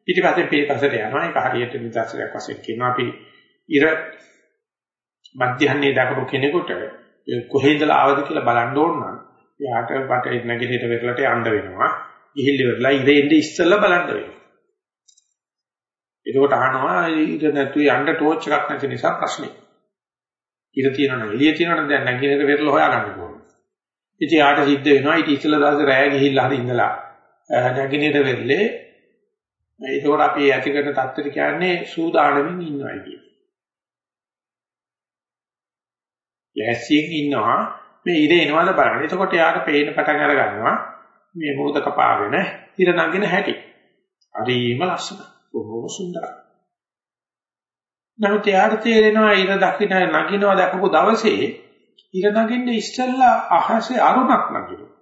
මොම පිටිපස්සෙන් පිටිපස්සට යනවා. ඒක හරියට නිදර්ශනයක් වශයෙන් කියනවා අපි ඉර මධ්‍යහන්නේ දක්වපු කෙනෙකුට කොහේ ඉඳලා ආවද කියලා බලන්න ඕන නම් එයාට බට නැගිටිට වෙරළට යන්න වෙනවා. ගිහිල්ල වෙරළා ඉර එන්නේ ඉස්සෙල්ලා බලන්න වෙනවා. එතකොට අහනවා ඉර නැතුව යන්න ටෝච් එකක් නැති නිසා ප්‍රශ්නේ. ඉර තියෙනවනේ එළිය තියෙනවනේ දැන් නැගිටිට වෙරළ හොයාගන්න ඕන. ඉතින් ආට සිද්ධ වෙනවා ඊට ඉස්සෙල්ලා දවසේ රැය ගිහිල්ලා හරි ඉඳලා නැගිනේට වෙල්ලේ ඒකෝර අපි ඇති කරන தත්තර කියන්නේ සූදානමින් ඉන්නවා කියන. ලැස්සියෙන් ඉන්නවා මේ ඉර එනවද බලන්න. එතකොට යාට පේන පටන් අර ගන්නවා මේ මොහොත කපාගෙන ඉර නගින හැටි. හරිම ලස්සන. බොහොම සුන්දරයි. නමුත් යාට තේරෙනවා ඉර දකින්න නගිනවා දැකපු දවසේ ඉර නගින්න ඉස්සෙල්ලා අහසේ අරුණක් නගිනවා.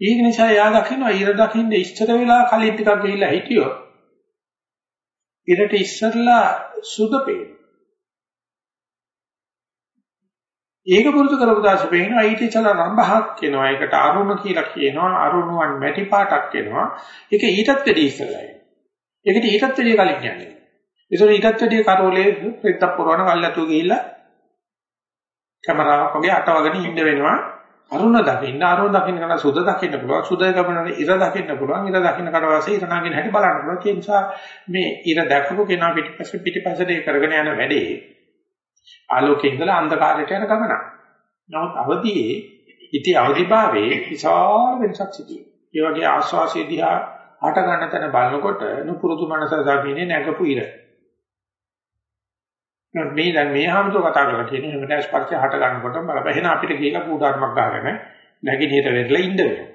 ඒක නිසා යා දකින්න ඉර දකින්න ඉස්සර වෙලා කලින් ටිකක් ගිහිල්ලා හිටියොත් ඉරට ඉස්සරලා සුද පේනවා. ඒක පුරුදු කරපු දාසේ පේනවා ඊට ඉස්සලා රම්බහක් කියනවා. ඒකට අරුණ කියලා කියනවා. අරුණුවන් මැටි පාටක් කියනවා. ඒක ඊටත් වැඩි ඉස්සරලයි. ඒකට ඊටත් වැඩි කලින් කියන්නේ. ඒසොර ඊටත් වැඩිය කරෝලේ පෙත්තක් පුරවන කල්ලාතු ගිහිල්ලා කැමරාවක් වගේ අටවගෙන ඉන්න වෙනවා අරුණ දකින්න අරුණ දකින්න කරන සුද දකින්න පුළුවන් සුද ගමන ඉර දකින්න පුළුවන් ඉර දකින්න කරවාසේ ඉර නැගින හැටි බලන්න පුළුවන් ඒ නිසා මේ ඉර දැකපු කෙනා පිටිපස්සේ පිටිපස්සට ඒ කරගෙන යන වැඩේ ආලෝකයේ ඉඳලා අන්ධකාරයට යන ගමන. නමුත් අවදියේ ඉති අවදිභාවයේ විශාල වෙනසක් සිදුවේ. ඒ වගේ ආස්වාසිය දිහා හට ගන්න තැන බලනකොට නුපුරුදු මනස දකින්නේ නැගපු ඉර. මේ දැන් මේ හැමතෝ කතා කරලා තියෙන හැම වෙලාවෙම ස්පර්ශය හට ගන්නකොට බලපෑන අපිට කියලා කූඩාරමක් ගහගෙන නැගිනේට වෙරලා ඉන්න වෙනවා.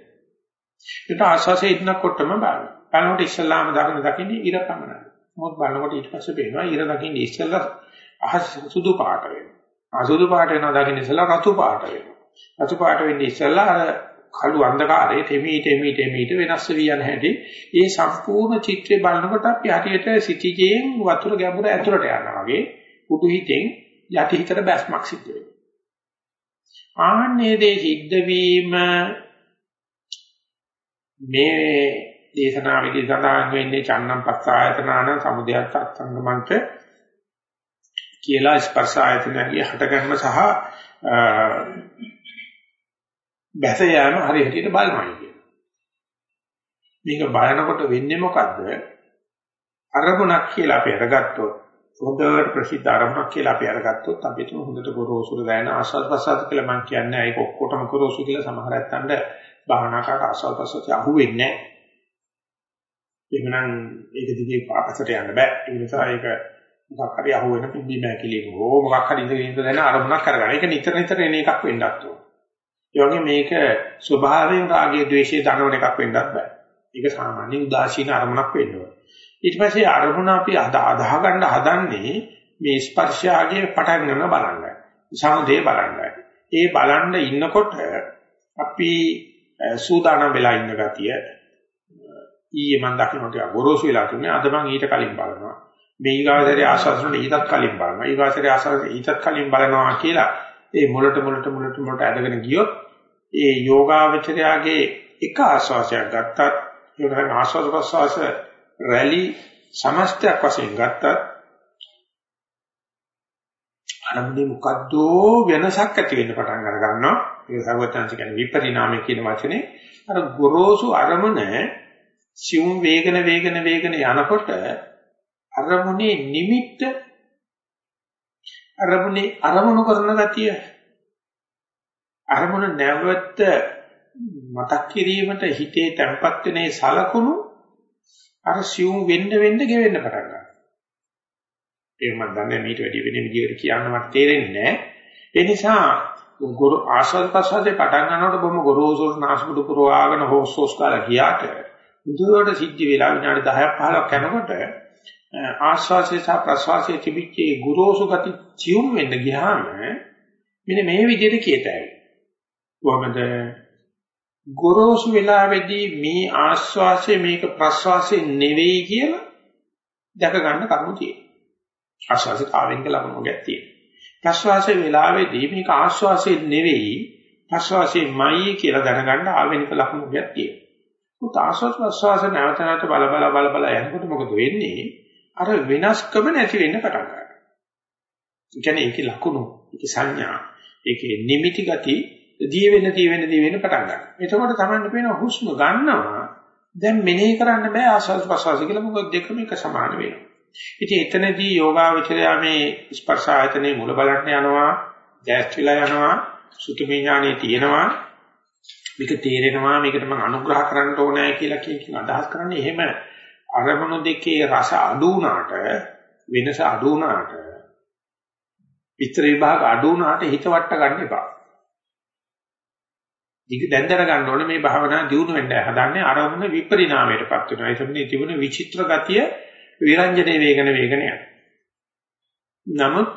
ඒක ආස්වාසේ ඉන්නකොටම බලන්න. බලනකොට ඉස්සල්ලාම දකින්න දකින්නේ ඉර පමණයි. මොකද බලනකොට ඊට පස්සේ පේනවා ඉර දකින්නේ ඉස්සල්ලා අහස සුදු පාට වෙනවා. අසුදු පාට වෙනවා දකින්න ඉස්සල්ලා රතු පාට වෙනවා. රතු පාට වෙන්නේ ඉස්සල්ලා අර කළු අන්ධකාරයේ තෙමී තෙමී තෙමීට වෙනස් වී යන හැටි ඒ සම්පූර්ණ චිත්‍රය බලනකොට අපි හරියට සිටිජයෙන් වතුර ගැඹුර ඇතුළට යනවා වගේ කුඩු හිතෙන් යටි හිතට බැස්මක් සිද්ධ වෙනවා. ආන්නේ දේ සිද්ධ වීම මේ දේශනාවේදී සඳහන් වෙන්නේ චන්නම් පස්ස ආයතනාන සමුදයත් අත්සංගමන්ත කියලා ස්පර්ශ ආයතනයේ හටගන්න සහ බැස යාම හරි හැටියට බලනවා කියන්නේ. මේක බලනකොට වෙන්නේ මොකද්ද? අරමුණක් කියලා අපි අරගත්තොත් හොඳට ප්‍රසිද්ධ ආරම්භයක් කියලා අපි අරගත්තොත් අපිට හොඳට ගොරෝසුර දැන ආස්වාද ප්‍රසආද කියලා මම කියන්නේ ඒක ඔක්කොටම ගොරෝසු කියලා සමහර ඇත්තන්ට භාවනාකාර ආස්වාද ප්‍රසආද අහුවෙන්නේ නැහැ. එහෙනම් ඒක දිගේ පාපසට යන්න බෑ. ඒ නිසා ඒක මොකක් හරි අහුවෙන පිම්බීම ඇකිලිම හෝ මොකක් හරි ඉඳගෙන ඉඳ දැන අරමුණක් කරගන්න. ඒක නිතර නිතර එන එකක් වෙන්නත් ඕන. ඒ වගේ මේක ස්වභාවයෙන් රාගයේ ද්වේෂයේ දනවන එකක් වෙන්නත් බෑ. ඒක සාමාන්‍ය උදාසීන අරමුණක් වෙන්න ඕන. ඊට පස්සේ අරමුණ අපි අදාහ ගන්න හදන්නේ මේ ස්පර්ශාගේ පටන් ගන්න බලන්න. සමුදේ බලන්න. ඒ බලන්න ඉන්නකොට අපි සූදානම් වෙලා ඉන්න ගතිය ඊයේ මම දකින්නට ගොරෝසු වෙලා තිබුණේ අද මම ඊට කලින් බලනවා. මේ ඊගාසරේ ආස්වාසන ඊටත් කලින් බලනවා. ඊගාසරේ ආස්වාසන ඊටත් කලින් බලනවා කියලා ඒ මුලට මුලට මුලට මුලට අදගෙන ගියොත් ඒ යෝගාවචරයාගේ එක ආස්වාසයක් ගත්තත් ඒකට ආස්වාද ප්‍රසවාස රැලි සමස්තයක් වශයෙන් ගත්තත් අරමුණේ මොකද්ද වෙනසක් ඇති වෙන්න පටන් අර ගන්නවා. ඒක සර්වඥාන්ස කියන්නේ විපරිණාමය කියන වචනේ අර ගොරෝසු අරමුණ සිවුම් වේගන වේගන වේගන යනකොට අරමුණේ නිමිත්ත අරමුණේ අරමුණු කරන ගතිය අරමුණ නැවත මතක් කිරීමට හිතේ තැම්පත් වෙනේ සලකුණු අර සිවුම් වෙන්න වෙන්න ගෙවෙන්න පටන් ගන්නවා. ඒක මම දන්නේ මීට වැඩි වෙන විදිහකට කියන්න මට තේරෙන්නේ නැහැ. ඒ නිසා ගුරු ආස්වාද ප්‍රසාදේ පටන් ගන්නකොට බොහොම ගොරෝසුර නාස්මුඩු පුරවාගෙන හොස් හොස් කාලා ගියාට මුදුවට සිද්ධ වෙලා විනාඩි 10ක් 15ක් යනකොට ආස්වාසේ සහ ප්‍රසවාසයේ තිබිච්ච ගුරුසු ගති චියුම් වෙන්න ගියාම මෙන්න මේ විදිහට කියතයි. කොහොමද ගොරෝසු වෙලාවේදී මේ ආස්වාසය මේක ප්‍රස්වාසය නෙවෙයි කියලා දැක ගන්න කරුණු තියෙනවා. ආස්වාසය කාවෙන්ක ලකුණු ගැතියි. ප්‍රස්වාසයේ වෙලාවේදී මේක ආස්වාසය නෙවෙයි ප්‍රස්වාසයමයි කියලා දැනගන්න ආවෙනික ලකුණු ගැතියි. උත් ආස්වාද ප්‍රස්වාස නැවත නැවත බල බල බල බල යනකොට මොකද වෙන්නේ? අර වෙනස්කම නැති වෙන්න පටන් ගන්නවා. ඒ කියන්නේ ඒකේ ලකුණු, ඒකේ සංඥා, ඒකේ නිමිති ගති දී වෙන දී වෙන දී වෙන පටන් ගන්නවා. එතකොට තමයි පේන හුස්ම ගන්නවා. දැන් මෙනෙහි කරන්න බෑ ආස්වාද ප්‍රසවාස කියලා මොකද දෙකම එක සමාන වෙනවා. ඉතින් එතනදී යෝගාවචරය මේ ස්පර්ශ ආයතනයේ මුල බලන්න යනවා, දැස් විලා යනවා, සුතු විඥානයේ තියෙනවා. මේක තේරෙනවා මේකට මම අනුග්‍රහ කරන්න ඕනේ කියලා කියන අදහස් කරන්නේ එහෙම අරමුණු දෙකේ රස අඩු වුණාට වෙනස අඩු වුණාට විතර විභාග අඩු වුණාට හිත වට ගන්න එපා. ඒක දැන් දැනගන්න ඕනේ මේ භාවනා දියුණු වෙන්න හදන්නේ අරමුණ විපරිණාමයටපත් වෙනවා. ඒ කියන්නේ තිබුණ විචිත්‍ර ගතිය විරංජනේ වේගන වේගන යනවා. නමුත්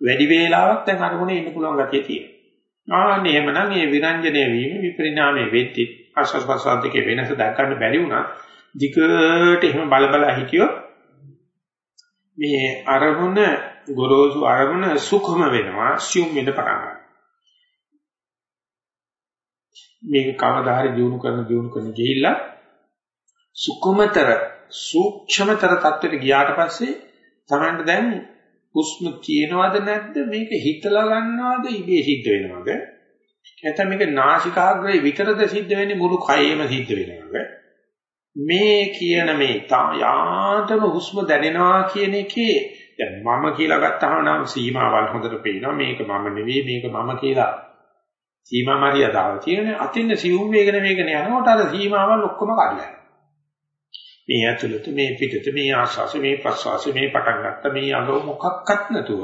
වැඩි වේලාවක් දැන් අරමුණේ ඉන්න පුළුවන් ගතිය තියෙනවා. ආන්න එහෙමනම් මේ විරංජනේ වීම විපරිණාමයේ වෙද්දි ආස්වාද ප්‍රසාර දෙකේ වෙනස දැක ගන්න බැරි වුණා. දිගට එහෙම බල බල හිටියොත් මේ අරමුණ ගොරෝසු අරමුණ සුඛම වෙනවා, සියුම් වෙන්න පටන් ගන්නවා. මේක කවදා හරි දිනු කරන දිනු කරන ගිහිල්ලා සුකුමතර සූක්ෂමතර තත්ත්වයට ගියාට පස්සේ තමන්ට දැන් හුස්ම තියෙනවද නැද්ද? මේක හිතලා ගන්නවද? ඉබේ සිද්ධ වෙනවද? නැත්නම් මේක නාසිකාග්‍රේ විතරද සිද්ධ වෙන්නේ? මුළු කයෙම සිද්ධ වෙනවද? මේ කියන මේ යාතම හුස්ම දැනෙනවා කියන එකේ දැන් මම කියලා ගත්තාම නම් සීමාවල් හොඳට පේනවා. මේක මම නෙවෙයි මේක මම කියලා සීමා මාරියාදාව තියෙන අතින් සිවුම් වේගන වේගන යනකොට අර සීමාවල් ඔක්කොම කඩලා මේ ඇතුළත මේ පිටත මේ ආශාස මේ ප්‍රසවාස මේ පටන් ගත්ත මේ අග මොකක්වත් නැතුව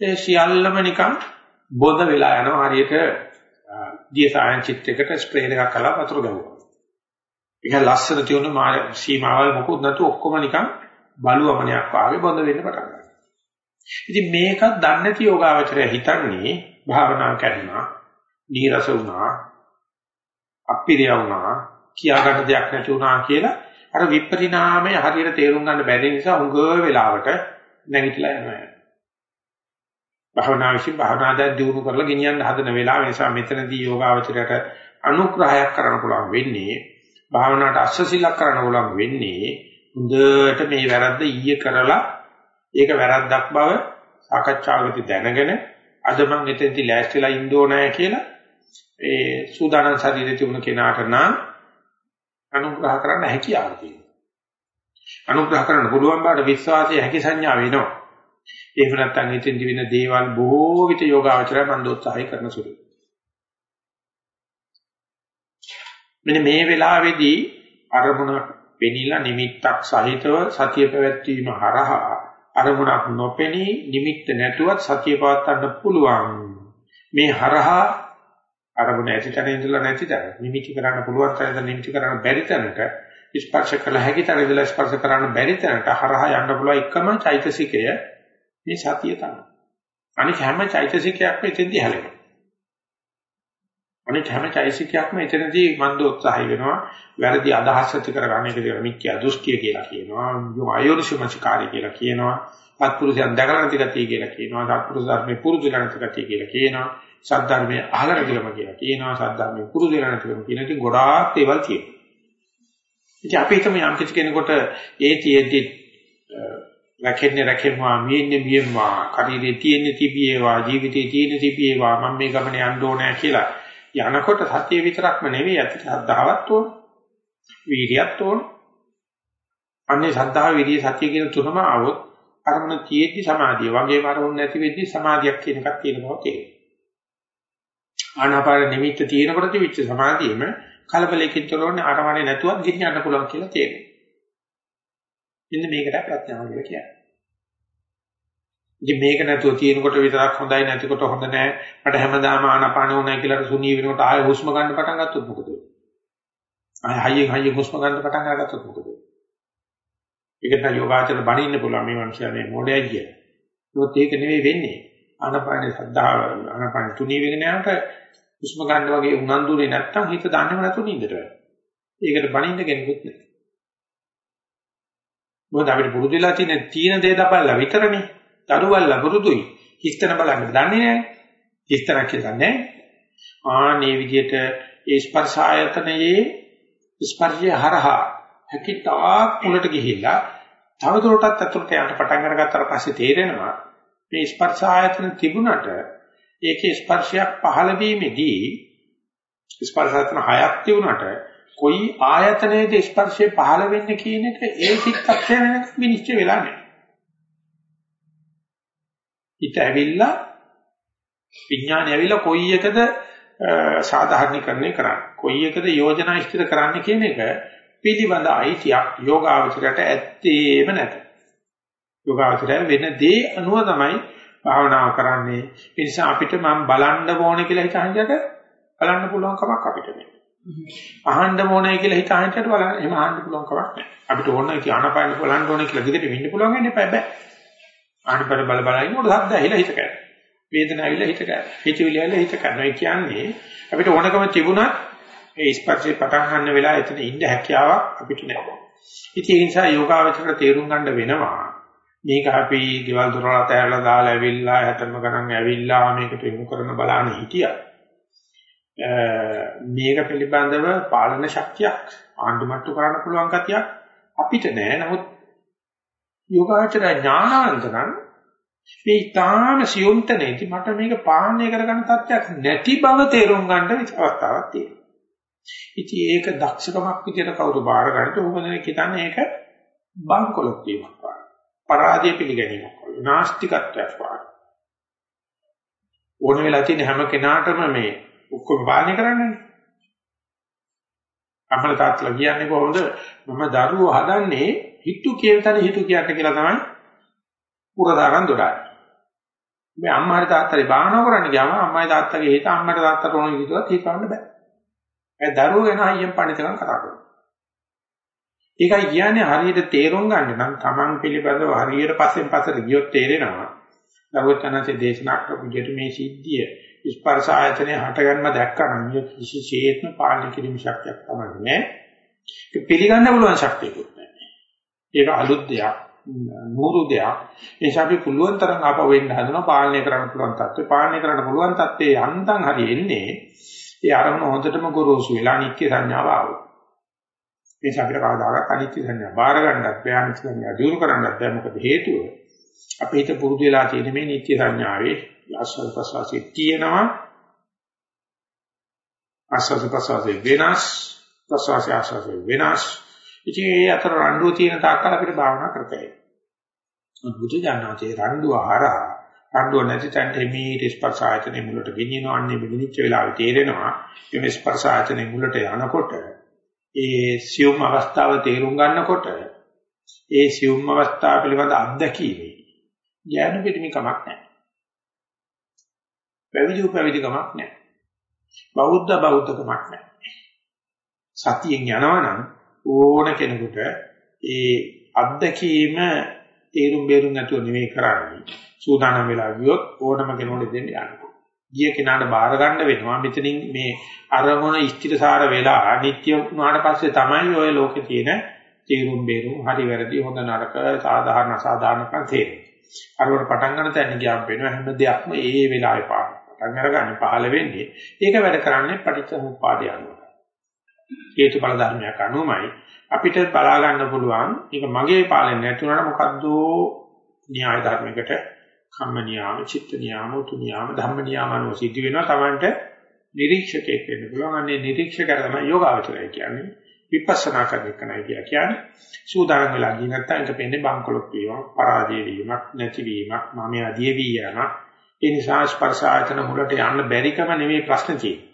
ඒ සියල්ලම නිකන් බොද වෙලා යනවා හරියට දිය සායන් චිත්‍රයකට ස්ප්‍රේ එකක් කළා වතුර ගැහුවා. ඒක ලස්සන තියුණු සීමාවල් මොකුත් නැතුව ඔක්කොම නිකන් බලුවමනයක් වාගේ බොඳ වෙන්න පටන් ගන්නවා. ඉතින් මේකත් දන්නේ නැති යෝගාවචරය හිතන්නේ භාවනා කරනවා නීරස වුණා අපිරිය වුණා කියා ගන්න දෙයක් නැති වුණා කියලා අර විපරිණාමය හරියට තේරුම් ගන්න බැරි නිසා උඟ වෙලාවට නැගිටලා යනවා. භාවනා විශ්ින් භාවනා දැන් දිනු කරලා ගෙනියන්න හදන වෙලාව නිසා මෙතනදී යෝගාවචරයට අනුග්‍රහයක් කරන්න පුළුවන් වෙන්නේ භාවනාවට අස්සසිලක් කරන්න පුළුවන් වෙන්නේ හොඳට මේ වැරද්ද ඊයේ කරලා ඒක වැරද්දක් බව සාකච්ඡාවකදී දැනගෙන අද මම එතෙන්දී ලෑස්තිලා ඉන්න ඕනෑ කියලා ඒ සූදානම් ශරීරයේ තිබුණ කෙනාට නම් අනුග්‍රහ කරන්න හැකියාව තියෙනවා. අනුග්‍රහ කරන්න පුළුවන් බාට විශ්වාසය හැකි සංඥා වෙනවා. එහෙම නැත්නම් ඉතින්දි වෙන දේවල් බොහෝ විට යෝගාවචරය මන්දෝත්සාහය කරන සුළුයි. මෙන්න මේ වෙලාවේදී අරමුණ පෙනිලා නිමිත්තක් සහිතව සතිය පැවැත්වීම හරහා අරමුණක් නොපෙනී නිමිත්ත නැතුවත් සතිය පවත්වන්න පුළුවන්. මේ හරහා අරමුණ ඇතිතන ඉඳලා නැති තැන. නිමිති කරන්න පුළුවන් තැනද නිමිති කරන්න බැරි තැනට ස්පර්ශ කළ හැකි තැන ඉඳලා ස්පර්ශ කරන්න බැරි තැනට හරහා යන්න පුළුවන් එකම චෛතසිකය මේ සතිය තමයි. අනික හැම චෛතසිකයක්ම එතෙන්දී හැලෙනවා. අනිත් හැම චෛසිකයක්ම එතනදී මන්ද උත්සාහය වෙනවා. වැරදි අදහස් ඇති කරගන්න එක කියලා මිත්‍යා දෘෂ්ටිය කියලා කියනවා. අයෝනිසමචකාරී කියලා කියනවා. සත්පුරුෂයන් දැකලා නැති ගතිය කියලා කියනවා. සත්පුරුෂ ධර්මේ පුරුදු නැති ගතිය කියලා කියනවා. සද්ධර්මයේ අහලා නැතිකම කියලා කියනවා. සද්ධර්මයේ පුරුදු නැතිකම කියන ඉතින් ගොඩාක් ඒවල් තියෙනවා. ඉතින් අපි හිතමු යම් කිසි කෙනෙකුට ඒ තියෙද්දි රැකෙන්නේ රැකෙනවා මියෙන්නේ මියෙනවා ශරීරයේ තියෙන්නේ තිබියේවා ජීවිතයේ තියෙන්නේ තිබියේවා මම මේ ගමන යන්න ඕනේ කියලා යනකොට සතිය විතරක්ම නෙවෙයි ඇත්තට ශ්‍රද්ධාවක් ඕන වීර්යයක් ඕන. අන්නේ ශ්‍රද්ධාව විරිය සතිය කියන තුනම આવොත් අරමුණ තියෙද්දි සමාධිය. වගේම අරමුණ නැති වෙද්දි සමාධියක් කියන එකක් තියෙන බව තේරෙනවා. ආනාපාන නිමිත්ත තියෙනකොට තිබිච්ච සමාධියෙම කලබලයකින් තොරවන්නේ අරමණේ නැතුවත් ගෙනියන්න පුළුවන් කියලා තේරෙනවා ඉන්න මේකට ප්‍රඥාව කියලා කියන්නේ ඉතින් මේක නැතුව තියෙනකොට විතරක් හොඳයි නැතිකොට හොඳ නැහැ. මට හැමදාම ආනපාන ඕනයි කියලා සුනී වෙනකොට ආයෙ හුස්ම ගන්න පටන් ගත්තොත් මොකද වෙන්නේ? ආයෙ හයියෙන් හයියෙන් හුස්ම ගන්න පටන් අරගත්තොත් මොකද වෙන්නේ? ඒකට නම් යෝගාචර බණින්න පුළුවන් මේ මනුස්සයා මේ මොඩයයි කිය. ඒත් ඒක නෙවෙයි වෙන්නේ. ආනපානේ සද්ධාව ආනපාන තුනී වෙගෙන යනකොට හුස්ම ගන්න වගේ උනන්දුනේ නැත්තම් හිත දන්නේම නැතු නින්දට වෙනවා. ඒකට බණින්න කෙනෙකුත් නැහැ. මොකද අපිට පුරුදු වෙලා තියෙන තීන දේ දපල්ලා විතරනේ. දරුවල්ලා පුරුදුයි. හිස්තන බලන්න දන්නේ නැහැ. හිස්තන කියලා නැහැ. ආනේ විදිහට ඒ ස්පර්ශ ආයතනයේ ස්පර්ශය හරහා හැකිතා මුලට ගිහිල්ලා තවදුරටත් අතුරට යන්න පටන් අරගත්තාට පස්සේ තේරෙනවා මේ ස්පර්ශ ආයතන තිබුණට ඒකේ ස්පර්ශයක් පහළ වීමේදී ස්පර්ශ ආයතන හයක් තිබුණට කොයි ආයතනයේද ස්පර්ශය පහළ වෙන්නේ කියන එක ඒ චිත්තක්ෂණය විනිශ්චය වෙලා නැහැ. හිත ඇවිල්ලා විඥානය ඇවිල්ලා කොයි එකද සාධාරණීකරණය කරන්නේ කොයි එකද යෝජනා ඉදිරි කරන්නේ කියන එක පිළිබඳ අයිතියක් යෝගාවචරයට ඇත්තේම නැත යෝගාවචරය වෙන දේ අනුව තමයි භාවනාව කරන්නේ ඒ නිසා අපිට මම බලන්න ඕනේ කියලා හිතහින්දට බලන්න පුළුවන් කමක් අපිට නෑ අහන්න ඕනේ කියලා හිතහින්දට බලන්න එහෙම අහන්න පුළුවන් කමක් නෑ අපිට ඕනේ කියලා අනපාන බලන්න ඕනේ කියලා දිගට වෙන්න පුළුවන් වෙන්නේ බෑ ආනපර බල බල ඉන්නකොට සද්ද ඇහිලා හිත කැර. වේදනාව ඇවිල්ලා හිත කැර. හිතවිලි ඇවිල්ලා හිත කැරනවා. ඒ කියන්නේ අපිට ඕනකම තිබුණත් ඒ ස්පර්ශේ පටන් ගන්න වෙලාව එතන ඉන්න හැකියාවක් අපිට නැහැ. ඉතින් ඒ නිසා යෝගාවචර තේරුම් ගන්න වෙනවා. මේක අපි ගෙවල් දොරවල් අතහැරලා දාලා ඇවිල්ලා හැතැම්ම ගණන් ඇවිල්ලා මේකට යොමු කරන බලාන හිටියා. මේක පිළිබඳව පාලන ශක්තියක් ආණ්ඩුමට්ටු කරන්න පුළුවන් කතියක් අපිට නෑ. නමුත් යෝගාචර ඥානවන්ත නම් මේ ඊටාම සියුම්තනේදී මට මේක පාලනය කරගන්න තත්ත්වයක් නැති බව තේරුම් ගන්න අවස්ථාවක් තියෙනවා. ඉතින් ඒක දක්ෂකමක් විදියට කවුරු බාර ගන්නට උඹනේ හිතන්නේ ඒක බංකොලොත් වීමක් වගේ. පරාජය පිළිගැනීමක් වගේ. නාස්තිකත්වයක් වගේ. ඕන වෙලා තියෙන හැම කෙනාටම මේ ඔක්කොම පාලනය කරන්නනේ. අම්මලා තාත්තලා කියන්නේ කොහොමද? මම දරුවෝ හදන්නේ හිතු කියන තැන හිතු කියන්න කියලා තමයි පුරදාරන් දොඩන්නේ. මේ අම්මාට තාත්තට බාහනව කරන්න ගියාම අම්මයි තාත්තගේ හිත අම්මට තාත්තට ඕන විදිහට හිතවන්න බෑ. ඒ දරුවෝ වෙන අයියෙන් පණිතකම් කතා කරනවා. ඒකයි කියන්නේ හරියට තේරුම් ගන්න නම් Taman පිළිබඳව හරියට පස්සෙන් පස්සට ගියොත් තේරෙනවා. දරුවචනන්සේ දේශනා කරපු විදිහට මේ සිද්ධිය ස්පර්ශ ආයතනේ හටගන්න දැක්කම මේ කිසිසේත්ම පාලනය කිරීම ශක්තියක් තමයි නෑ. ඒක පිළිගන්න පුළුවන් ශක්තියකුත් නෑ. ඒක අලුත් දෙයක්, නూరు දෙයක්. ඒ නිසා අපි පුළුවන් තරම් ආපහු වෙන්න හදනවා පාලනය කරන්න පුළුවන් තත්ත්වේ. පාලනය කරන්න පුළුවන් තත්ත්වේ යන්තම් හරි එන්නේ ඒ අරමුණ හොඳටම ගොරෝසු වෙලා නිත්‍ය සංඥාව ආවොත්. ඒ නිසා අපිට කවදාකවත් අනිත්‍ය සංඥා බාර ගන්නත් බෑ අනිත්‍ය සංඥා දිනු කරන්නත් බෑ. මොකද හේතුව? අපේ හිත පුරුදු වෙලා තියෙන මේ නිත්‍ය සංඥාවේ ආස්වාද ප්‍රසවාසයේ තියෙනවා. ආස්වාද ප්‍රසවාසයේ වෙනස් ප්‍රසවාසය ආස්වාදයේ වෙනස්. ඉතින් ඒ අතර රණ්ඩුව තියෙන තාක්කල් අපිට භාවනා කරතේ බුදු දානයේ රණ්ඩුව හරහා රණ්ඩුව නැති තැනට මේ ස්පර්ශ ආයතනෙ මුලට ගෙනියනවා. අන්නේ මෙනිච්ච වෙලාවේ තේරෙනවා. මේ ස්පර්ශ ආයතනෙ මුලට යනකොට ඒ සියුම් අවස්ථාව තේරුම් ගන්නකොට ඒ සියුම් අවස්ථාව පිළිබඳ අත්දැකීමේ ඥාන පිටිමි කමක් නැහැ පැවිදි උපැවිදිකමක් නැහැ. බෞද්ධ බෞද්ධකමක් නැහැ. සතියෙන් යනවනම් ඕන කෙනෙකුට ඒ අත්දැකීම තේරුම් බේරුම් නැතුව නෙමෙයි කරන්නේ. සූදානම් වෙලා ගියොත් ඕනම කෙනෙකුට දෙන්න යන්න පුළුවන්. ගිය කෙනාට බාර ගන්න වෙනවා. මෙතනින් මේ අරමුණ ස්ථිරසාර වෙලා අනිත්‍ය වුණාට පස්සේ තමයි ඔය ලෝකේ තියෙන තීරුම් බේරුම් හරි වැරදි හොඳ නරක සාධාරණ අසාධාරණකම් තේරෙන්නේ. අරවට පටන් ගන්න තැන ගියාම වෙනවා හැම දෙයක්ම ඒ වෙලාවේ පාන. පටන් අරගන්න පහළ වෙන්නේ. ඒක වැඩ කරන්නේ පටිච්චසමුප්පාදය අනුව. හේතුඵල ධර්මයක් අනුවමයි අපිට බලා ගන්න පුළුවන්. මේක මගේ පාලනේ නැතුණාට මොකද්ද න්‍යාය ධර්මයකට කම්ම නියාම, චිත්ත නියාම, උතු නියාම, ධම්ම නියාම අනුව සිද්ධ වෙනවා. Tamante නිරීක්ෂකයෙක් වෙන්න පුළුවන්. අනේ නිරීක්ෂකර තමයි යෝගාවචරය කියන්නේ. විපස්සනා කරන එක නයි කියලා කියන්නේ. සූදානම් වෙලා ගිය නැත්නම් ඒක පෙන්නේ බංකොලොත් වීමක්, පරාජය වීමක්, නැතිවීමක්, මම ආදී වී යනවා. ඒ නිසා ස්පර්ශ ආයතන මුලට යන්න බැරිකම නෙමෙයි ප්‍රශ්න තියෙන්නේ.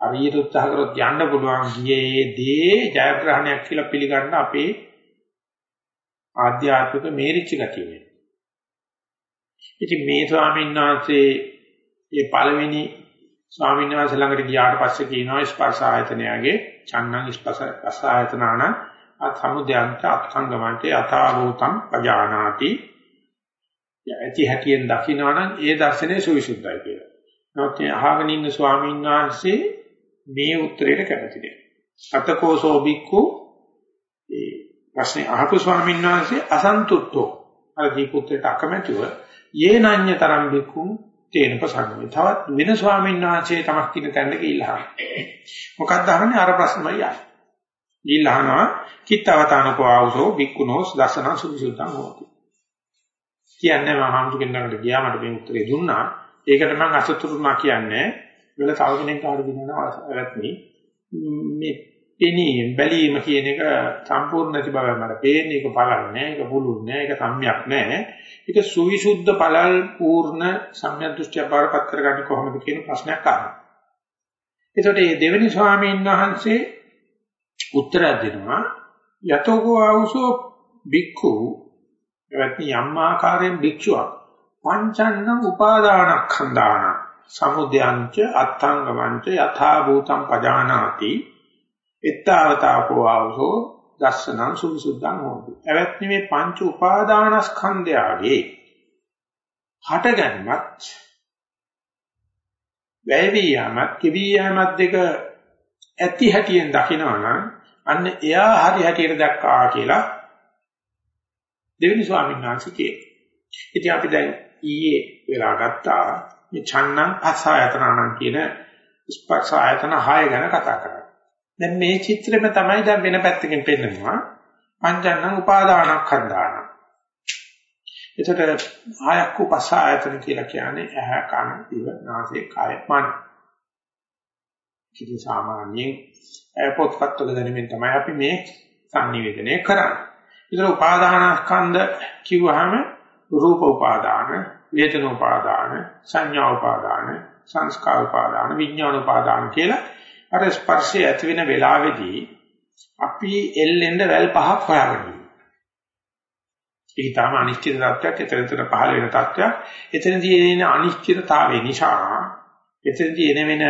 හරියට උත්සාහ කරොත් යන්න පුළුවන් ගියේ දේ ජයග්‍රහණයක් කියලා පිළිගන්න අපේ ආධ්‍යාත්මික මේරිච්ච ගතිය නේ. ඉතින් මේ ස්වාමීන් වහන්සේ මේ පළවෙනි ස්වාමීන් වහන්සේ ළඟට ගියාට පස්සේ කියනවා ස්පර්ශ ආයතනයගේ චන්නං ස්පර්ශ ආයතනාන අත්සමුදයන්ත අත්ංගමන්ත යථාභූතං පජානාති යටි හැටියෙන් දකින්නවනම් ඒ දර්ශනේ සුවිසුද්ධයි කියලා. නමුත් අහගෙන ඉන්න ස්වාමීන් වහන්සේ මේ උත්තරේට කැමති නෑ. අතකෝසෝ බික්කු ඒ ප්‍රශ්නේ අහපු ස්වාමීන් වහන්සේ අසන්තුට්ඨෝ අර දීපුත්‍රයට අකමැතිව යේනඤ්‍ය තරම් බික්කුම් තේන ප්‍රසංගමයි. තවත් වෙන ස්වාමීන් වහන්සේ තමක් කියන තැනට ගිහිල්ලා. මොකක්ද අහන්නේ අර ප්‍රශ්නමයි යන්නේ. ගිහිල්ලා අහනවා කිත්තවතානකෝ ආවසෝ බික්කුනෝස් දසන සුවිසුද්ධං හොති. කියන්නේ මම හම්තුගෙන් ළඟට ගියා මට මේ උත්තරේ දුන්නා. ඒකට මම අසතුටුනා කියන්නේ වෙල තව කෙනෙක් කාට දිනනවා වැත්නි. මේ පෙනීම බැලීම කියන එක සම්පූර්ණ නැති බව මට පේන්නේ. ඒක බලන්නේ ඒක පුළුන්නේ ඒක සම්‍යක් නැහැ ඒක සුවිසුද්ධ පළල් පූර්ණ සම්‍යක් දෘෂ්ටිය බාරපත් කරගන්නේ කොහොමද කියන ප්‍රශ්නයක් අහනවා. එතකොට මේ දෙවෙනි ස්වාමීන් වහන්සේ උත්තර දෙනවා. යතෝකෝ ආවුසෝ බික්ඛු එවත්නි යම් ආකාරයෙන් භික්ෂුවක්. පංචන්න උපාදානස්කන්ධාන සමුදයන්ච අත්ංගමංච යථා භූතං පජානාති එත්තාවතාවකෝ ආවසෝ දස්සනං සුවිසුද්ධං හෝති. එවත්නි මේ පංච උපාදානස්කන්ධයගේ හටගන්මත් වැයවි යමත් කිවි යමත් දෙක ඇති හැටියෙන් දකිනවනම් අන්න එයා හරි හැටියට දැක්කා කියලා දෙවෙනි ස්වාමීන් වහන්සේ කියනවා. ඉතින් අපි දැන් ඊයේ වෙලා ගත්තා මේ ඡන්නං පසායතනං කියන ස්පර්ශ ආයතන 6 ගැන කතා කරා. දැන් මේ චිත්‍රෙම තමයි දැන් වෙන පැත්තකින් පෙන්නනවා. පංචන්නං උපාදානස්කන්ධාන. එතකොට ආයක්ක උපසායතන කියලා කියන්නේ ඇහැ කන දිව නාසය කය මන. කිසි සාමාන්‍යයෙන් පොත්පත් වල දැනෙමින් තමයි අපි මේ සංනිවේදනය කරන්නේ. ඒතර උපාදානස්කන්ධ කිව්වහම රූප උපාදාන, වේදනා උපාදාන, සංඥා උපාදාන, සංස්කාර උපාදාන, විඥාන උපාදාන කියලා අර ස්පර්ශය ඇති වෙන වෙලාවේදී අපි එල්ලෙන්න වැල් පහක් හොයාගන්න. ඒක තමයි අනිශ්චිත තත්ත්වයක්, එතනතර පහළ වෙන තත්ත්වයක්. එතනදී එන අනිශ්චිතතාවය නිසා, එතනදී එන වෙන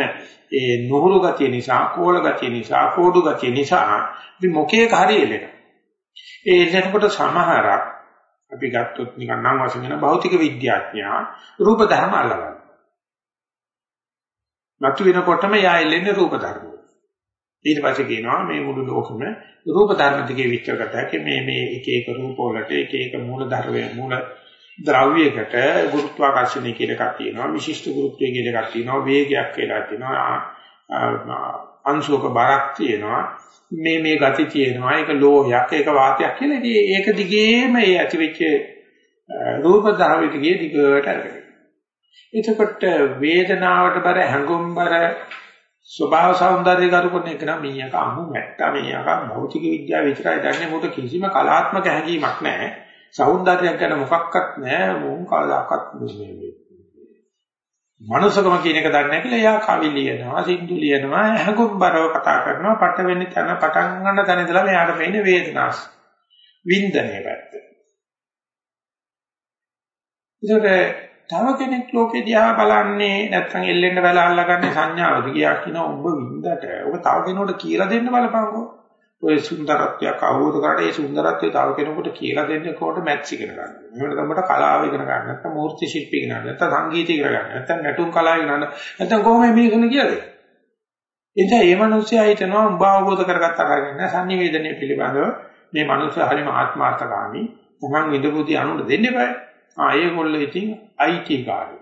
ඒ නොහුරු ගතිය නිසා, කෝල ගතිය නිසා, කෝඩු ගතිය නිසා අපි මොකේක හරි එල්ලෙනවා. ඒ එල්ලෙනකොට සමහරක් අපි ගත්තොත් නිකන් නම් වශයෙන් භෞතික විද්‍යාඥයා රූප ධර්ම අල්ලගන්නවා. මතු වෙනකොටම යා එල්ලෙන්නේ රූප ධර්ම. ඊට පස්සේ කියනවා මේ මුළු ලෝකෙම රූප ධර්ම දිගේ විස්තර කරලා මේ මේ එක එක රූප වලට එක එක මූල ධර්මය මූල ද්‍රව්‍යයකට ගුරුත්වාකර්ෂණය කියලා එකක් තියෙනවා විශිෂ්ට ගුරුත්වය කියලා එකක් තියෙනවා වේගයක් කියලා තියෙනවා අංශුක බරක් තියෙනවා. මේ මේ ගති තියෙනවා. ඒක ලෝහයක් ඒක වාතයක් කියලා. ඉතින් ඒක දිගේම ඒ ඇතිවෙච්ච රූප ධර්ම දිගේ දිගට අරගෙන එතකොට වේදනාවට බර හැඟුම් බර ස්වභාව సౌందර්ය කරුකෝනේ කියන මේක අමු නැත්තා මේක භෞතික විද්‍යාව විතරයි දන්නේ. මොකට කිසිම කලාත්මක හැඟීමක් නැහැ. సౌందර්යයක් ගැන මොකක්වත් නැහැ. මොන් කලාවක්වත් නෙමෙයි මනුස්සකම කියන එක දන්නේ කියලා එයා කවි ලියනවා සින්දු ලියනවා හැඟුම් බරව කතා කරනවා. පට වෙන්නේ තන පටන් ගන්න තැන ඉඳලා මෙයාට පේන්නේ වේදනාස් වින්දනය පැත්ත. ඒකට තව කෙනෙක් ලෝකේ දිහා බලන්නේ නැත්නම් එල්ලෙන්න බැල අල්ලගන්නේ සංඥාවද කියා කියනවා ඔබ වින්දට. ඔබ තව කෙනෙකුට කියලා දෙන්න බලපංකෝ. ඔය සුන්දරත්වයක් අවබෝධ කරලා ඒ සුන්දරත්වය තව කෙනෙකුට කියලා දෙන්න කොහොමද මැත්ස් ඉගෙන ගන්න. එහෙම නැත්නම් කලාව ඉගෙන ගන්න. නැත්නම් මූර්ති ශිල්පී ඉගෙන ගන්න. නැත්නම් සංගීත ඉගෙන ගන්න. නැත්නම් නැටුම් කලාව ඉගෙන ගන්න. නැත්නම් කොහොමද මිනිසුන් කියන්නේ? එතන මේ මිනිස්සයා හිතනවා උඹ අවබෝධ කරගත්තා කියන්නේ සංනිවේදනය පිළිබඳව මේ මිනිස්සු හරිම ආත්මార్థකාමී. තමන් විඳපුදී අනුර දෙන්න eBay. ආ ඒගොල්ලෝ ඉතින් IT කාර්යය.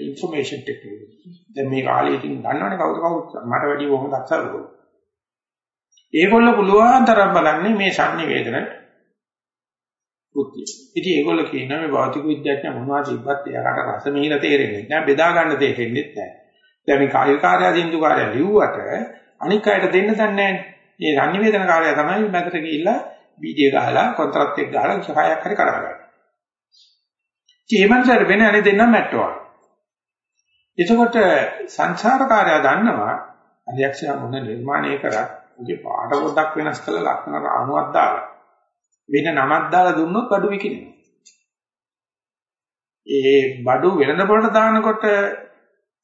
Information technology. දැන් මේ කාලේ ඉතින් දන්නවනේ කවුද කවුද මට වැඩි බොහොම දක්ෂයි ඒගොල්ලෝ පුළුවන් තරම් බලන්නේ මේ sannivedana බුද්ධිය. ඉතින් ඒගොල්ලෝ කියනවා මේ භෞතික විද්‍යාඥ මොනවද ඉබ්බත් එයාට රස මිහිර තේරෙන්නේ නැහැ. බෙදා ගන්න තේරෙන්නේ නැහැ. දැන් මේ කාර්යකාරය දින්දු කාර්යය ලිව්වට අනික් අයට දෙන්න දන්නේ නැහැ. මේ sannivedana කාර්යය තමයි මැදට ගිහිල්ලා වීඩියෝ ගහලා කොන්ත්‍රාත් එක ගහලා සහායක් හරි කරගන්න. ජීවන්තර වෙන අනේ දෙන්නම මැට්ටුවා. එතකොට සංසාරකාරය දන්නවා අධ්‍යක්ෂයා මොන නිර්මාණය කරත් උගේ පාට පොඩ්ඩක් වෙනස් කරලා ලක්ෂණ රාමුවක් දාලා වෙන නමක් දාලා දුන්නොත් බඩු විකිනෙනවා. ඒ බඩු වෙළඳ පොළට දානකොට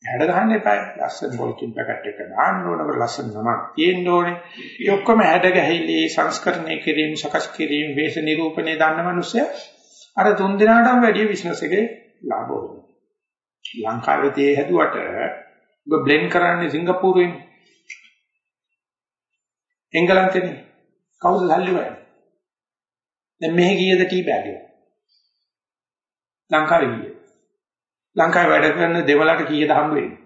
හැඩ ගන්න එපා. ලස්සන පොලිතින් පැකට් එක දාන්න ඕනකොට ලස්සන නමක් තියෙන්න ඕනේ. ඒ ඔක්කොම හැඩ ගැහිලි සංස්කරණය කිරීම, සකස් කිරීම, වේශ නිරූපණය දන්න මිනිස්සු අර තුන් දිනාටම වැඩි බිස්නස් එකේ ලාභ වෙනවා. ලංකාවේ තේ හැදුවට ඔබ බ්ලෙන්ඩ් කරන්නේ සිංගප්පූරුවෙන්. එංගලන්තෙනේ. කවුද සල්ලි වයන්නේ? දැන් මෙහි කීයද ටී බෑග් එක? ලංකාවේ කීයද? ලංකාවේ වැඩ කරන දෙවලට කීයද හම්බ වෙන්නේ?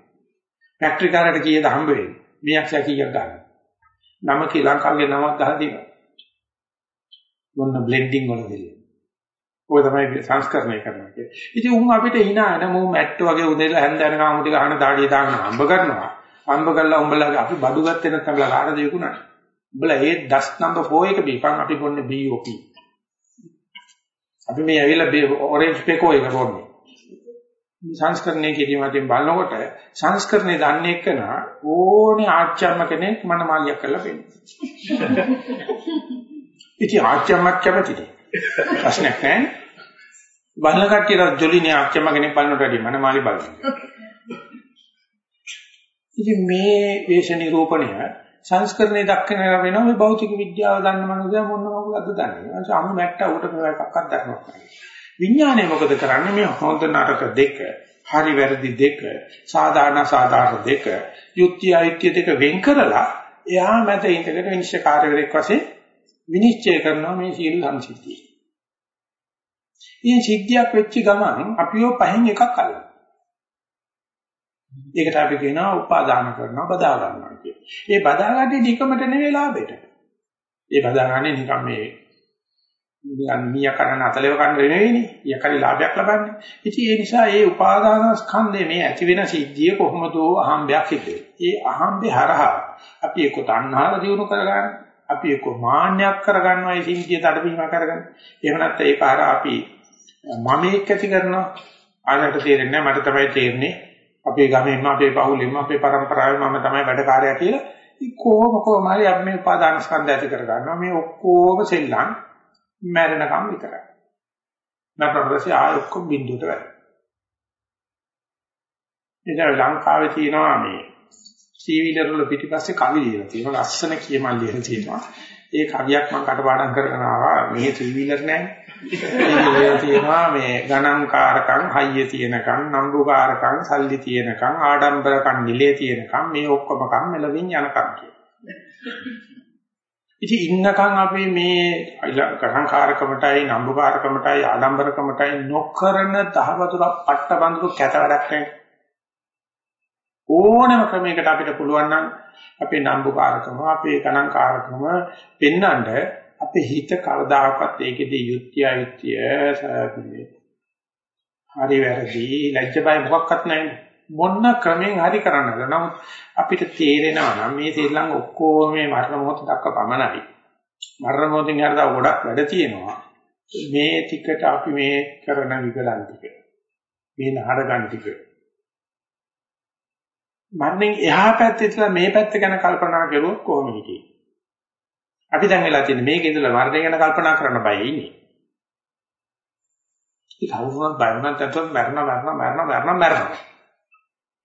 ෆැක්ටරි කාරයට කීයද හම්බ වෙන්නේ? මියක්ෂා කීයක් ගන්න? නම කී ලංකාවේ නමක් ගහලා තියෙනවා. මොන බ්ලෙන්ඩින් වලද? ඔය තමයි සංස්කරණය කරනවා කියන්නේ. ඉතින් උන් අපිට hina යන මෝ මැට්ට වගේ උදේලා හැන්ද යන කාමු ටික අහන දාඩිය දාගෙන හම්බ කරනවා. හම්බ කරලා උඹලාගේ අපි බඩු ගත්තේ නැත්නම් කාටද විකුණන්නේ? උඹලා ඒ දස් නම්බර් 4 එක බීපන් අපි බොන්නේ BOP. අපි මේ ඇවිල්ලා ඔරෙන්ජ් පෙකෝ එක බොන්නේ. සංස්කරණය කිරීමෙන් බලනකොට සංස්කරණය දන්නේ එක්කන ඕනේ ආච්චම්ම කෙනෙක් මනමාලියක් කරලා පෙන්නනවා. ඉතින් ආච්චම්මක් කැමතිද? ප්‍රශ්නයක් නැහැ. බලන කට්ටියට ජොලිනේ ආච්චම්ම කෙනෙක් බලනට වැඩිය මනමාලි බලනවා. ඉතින් මේ වේශ නිරූපණය සංස්කරණය දක්වන වෙනවා මේ භෞතික විද්‍යාව දන්න මනුස්සයා මොන මොකක්ද දන්නේ. ඒ අමු මැට්ට උට මේවා එකක්වත් දක්වන්න විඥානය මොකද කරන්නේ මේ හොඳ නරක දෙක, හරි වැරදි දෙක, සාධාරණ සාධාරණ දෙක, යුක්ති අයුක්ති දෙක වෙන් කරලා එයා මත ඉඳගෙන විනිශ්චයකාරයෙක් වශයෙන් විනිශ්චය කරනවා මේ සීල සංසිද්ධිය. මේ සිද්ධියක් වෙච්ච ගමන් අපිව පහෙන් එකක් අල්ලනවා. ඒකට අපි කියනවා උපාදාන කරනවා බදා ගන්නවා කියලා. ඒ බදාගන්නේ නිකමට නෙවෙයි ලාභෙට. ඒ බදාගන්නේ නිකම් මේ නිකන් මිය කරන අතලෙව ගන්න නෙවෙයිනේ. යකරි ලාභයක් ලබන්නේ. ඉතින් ඒ නිසා මේ උපාදාන ස්කන්ධේ මේ ඇති වෙන සිද්ධිය කොහොමද අහම්බයක් හිතේ. ඒ අහම්බේ හරහා අපි එක්ක තණ්හාව දිනු කරගන්න. අපි එක්ක මාන්නයක් කරගන්නවා ඒ සිද්ධිය තඩපීම කරගන්න. එහෙම නැත්නම් ඒක හරහා අපි මමෙක් ඇති කරනවා. ආනට තේරෙන්නේ මට තමයි තේරෙන්නේ. අපේ ගමෙන්ම අපේ පවුලෙන්ම අපේ પરම්පරාවෙම මම තමයි වැඩකාරයා කියලා. කොහොම කොහම හරි අපි මේ උපාදාන ස්කන්ධ ඇති කර ගන්නවා මේ ඔක්කොම සෙල්ලම් මැරෙනකම් විතරයි. නැත්නම් ආය ඔක්කොම බින්දුවට වැටෙනවා. ඉතින් ලංකාවේ තියෙනවා මේ සීවිලර් වල පිටිපස්සේ කවි ලියලා තියෙනවා. ලස්සන කියමල් ලියලා තියෙනවා. ඒ කවියක් මම කටපාඩම් කරගෙන ආවා. මේ සීවිලර් නැහැ ඒ තියෙනවා මේ ගණන්කාරකම් හයිය තියෙනකම් නම්බුකාරකම් සල්ලි තියෙනකම් ආඩම්බරකම් නිලේ තියෙනකම් මේ ඔක්කොම කම් මෙලවින් යනකම් කියන. ඉතින් ඉන්නකම් අපි මේ ගණන්කාරකමටයි නම්බුකාරකමටයි ආඩම්බරකමටයි නොකරන දහවතුර පට්ට බඳුරු කැත වැඩක් නැහැ. ඕනම ක්‍රමයකට අපිට පුළුවන් නම් අපේ නම්බුකාරකම අපේ ගණන්කාරකම පෙන්වන්න අපේ හිත කවදාකවත් ඒකෙදී යුක්තිය යුක්තිය හරි වැරදි ලැජ්ජ බය මොකක්වත් නැහැ. මොන්න ක්‍රමෙන් හරි කරන්නද නමුත් අපිට තේරෙනවා නම් මේ ශ්‍රී ඔක්කොම මේ මරණ මොහොත දක්වා පමණයි. මරණ මොහොතින් හරියට ගොඩක් වැඩ තියෙනවා. මේ ටිකට අපි මේ කරන විගලන් ටික මේ නහරගන් ටික. මරණයෙන් එහා පැත්තේ මේ පැත්ත ගැන කල්පනා කරුවොත් කොහොම හිටියේ? අපි දැන් වෙලා තියෙන්නේ මේක ඉඳලා මරණය ගැන කල්පනා කරන්න බයයි ඉන්නේ. ඒ කවුරුවත් බය නැත්නම් මරණ මරණ මරණ මරණ මරණ.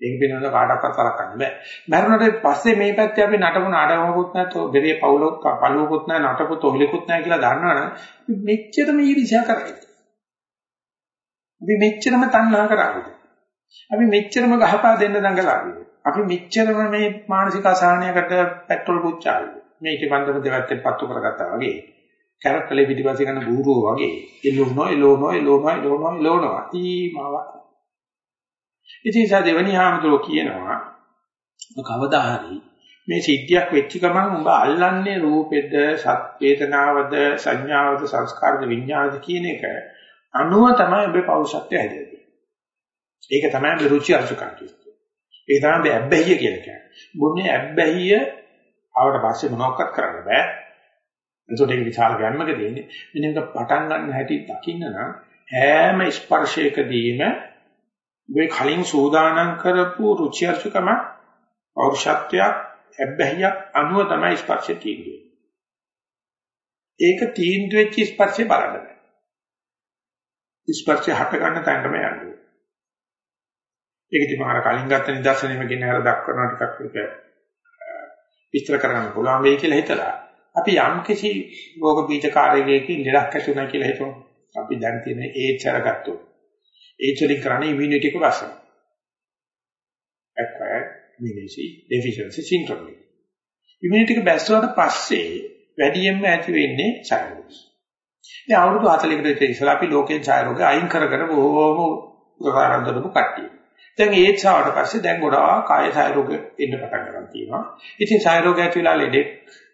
ඒක පිළිබඳව කාටවත් සලකන්න බෑ. මරුණට පස්සේ මේ පැත්තේ අපි නටපු නාටකමකුත් නැත්නම් බෙරේ පවුලක් පළුවකුත් නැහැ නටපු තොහිලකුත් නැහැ කියලා දන්නවනම් මෙච්චරම ඊර්ෂ්‍යා කරන්නේ. අපි මෙච්චරම තණ්හා කරන්නේ. අපි මෙච්චරම ගහපා දෙන්න දඟලාන්නේ. අපි මෙච්චරම මේ මානසික අසහනයකට පෙට්‍රල් පුච්චාවේ. මේ ඉතිබන්දම දෙවැත්තේ පත්තු කරගත්තා වගේ. කැරක්ටලේ පිටිපස්සේ යන බූරුව වගේ. එළෝනෝ එළෝනෝ එළෝනෝ එළෝනෝ එළෝනෝ. ඊමාවක්. ඉතින් සදෙවණි ආමතුරු කියනවා කවදා හරි මේ සිද්ධියක් වෙච්ච ගමන් උඹ අල්ලන්නේ රූපෙද සත් වේදනාවද සංඥාවද සංස්කාරද විඥානද කියන එක අනුව තමයි ඔබේ පෞරුෂත්වය හැදෙන්නේ. ඒක තමයි ඔබේ රුචි අරුචිකම් කියන්නේ. ඒක තමයි ඔබේ ඇබ්බැහිය කියලා කියන්නේ. මොන්නේ ඇබ්බැහිය ආවට පස්සේ මොනවක්වත් කරන්න බෑ. එතකොට ඒක විශාල ගැම්මක දෙන්නේ. මෙන්න මේක පටන් ගන්න හැටි දකින්න නම් හැම ස්පර්ශයකදීම මේ කලින් සෝදානම් කරපු රුචි අරුචිකම පෞරුෂත්වයක් ඇබ්බැහියක් අනුව තමයි ස්පර්ශය තියෙන්නේ. ඒක තීන්දුව වෙච්ච ස්පර්ශය බලන්න බෑ. ස්පර්ශය හට ගන්න තැනටම යන්නේ. ඒක ඉතින් මම කලින් ගත්ත නිදර්ශනෙම කියන හැර දක්වනවා ටිකක් ඒක විස්තර කරන්න පුළුවන් වෙයි කියලා හිතලා අපි යම් කිසි රෝග බීජකාරකයකින් ලෙඩක් ඇති වුණා කියලා හිතමු. අපි දැන් තියෙන ඒඩ්ස් අරගත්තොත්. ඒඩ්ස් වලින් කරන්නේ ඉමුනිටි එක වසන. acquired immunity deficiency syndrome. Immunity එක බැස්සුවාට පස්සේ වැඩියෙන්ම ඇති වෙන්නේ සයිනස්. දැන් අවුරුදු 40කට විතර ඉස්සලා අපි ලෝකේ ඡාය රෝග අයින් කර කර බොහෝම උදාහරණ කට්ටිය. දැන් ඒත් ආවට පස්සේ දැන් ගොඩාක් කාය ඡාය රෝග එන්න පටන් ගන්න තියෙනවා. ඉතින් ඡාය රෝග ඇති වෙලා ලෙඩෙක්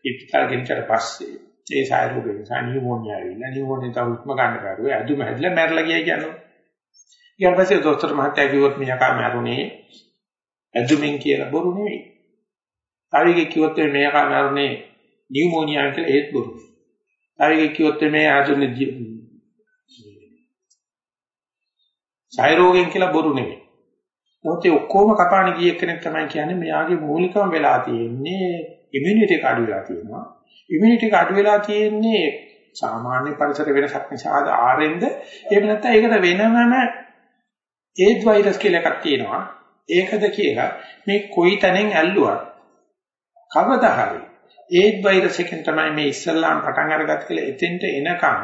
ඉපිටල් ගෙනිච්චට පස්සේ ඒ ඡාය රෝග නිසා නියුමෝනියා ඇවිල්ලා නියුමෝනියා තව උත්ම ගන්න බැරුව ඇදුම හැදිලා මැරලා ගියයි කියනවා. ඊට පස්සේ දොස්තර මහත්තයා කිව්වොත් මෙයාකා මැරුණේ ඇදුමින් කියලා බොරු නෙවෙයි. ආවිගේ කිව්වොත් මෙයාකා මැරුණේ නියුමෝනියා කියලා ඒත් බොරු. ආවිගේ කිව්වොත් මේ ආදුනේ ඡාය රෝගයෙන් කියලා බොරු නෙවෙයි. මොකද ඒ ඔක්කොම කපාණ ගිය කෙනෙක් තමයි කියන්නේ මෙයාගේ මූලිකම වෙලා තියෙන්නේ ඉමුනිටි එක අඩු වෙලා තියෙනවා. ඉමුනිටි එක අඩු වෙලා තියෙන්නේ සාමාන්‍ය පරිසර වෙනසක් නිසාද ආරෙන්ද එහෙම නැත්නම් ඒකට වෙනමම ඒඩ් වෛරස් කියලා එකක් තියෙනවා. ඒකද කියලා මේ කොයි තැනින් ඇල්ලුවත් කවදා හරි ඒඩ් වෛරස් එකෙන් තමයි මේ ඉස්සල්ලාම පටන් අරගත්තේ කියලා එතෙන්ට එනකම්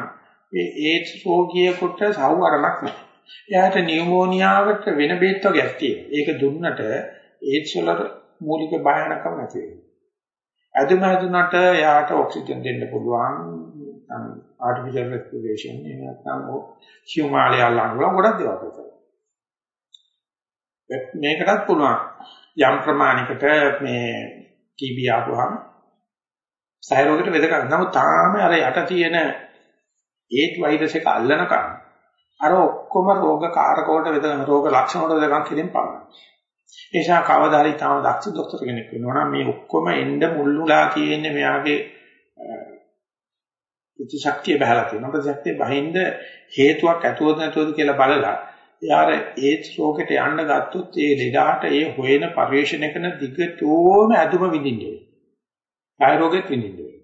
මේ ඒඩ්ස් රෝගියෙකුට සවුවරණක් නැහැ. එයාට නියුමෝනියාවට වෙන බේත් වර්ගයක් තියෙනවා. ඒක දුන්නට ඒඩ්ස් වල මූලික භයානකම නැති වෙනවා. අදුම හදුනට එයාට ඔක්සිජන් දෙන්න පුළුවන්. ආටිෆිෂල් රෙස්පිරේෂන් එහෙම නැත්නම් හියුමාලය අල්ලන්න ගොඩක් දේවල් කරනවා. මේකටත් පුළුවන් යම් ප්‍රමාණයකට මේ TB ආපුවාම සයරෝගයට වෙදකම්. නමුත් තාම අර යට තියෙන ඒත් වෛරස් එක අල්ලනකම් අර ඔක්කොම රෝග කාරක වලට වෙදකම් රෝග ලක්ෂණ වලට වෙදකම් කිරීම පානවා. ඒ නිසා කවදා හරි තාම දක්ෂ දොස්තර කෙනෙක් වෙනවා නම් මේ ඔක්කොම එන්න මුල්ුලා තියෙන්නේ මෙයාගේ ප්‍රතිශක්තිය බහලා තියෙනවා. ප්‍රතිශක්තිය බහින්ද හේතුවක් ඇතුවද නැතුවද කියලා බලලා යාර ඒත් රෝගයට යන්න ගත්තොත් ඒ ලෙඩාට ඒ හොයන පරිශ්‍රණය කරන දිගටම අදුම විඳින්නේ. කාය රෝගෙත් විඳින්නේ.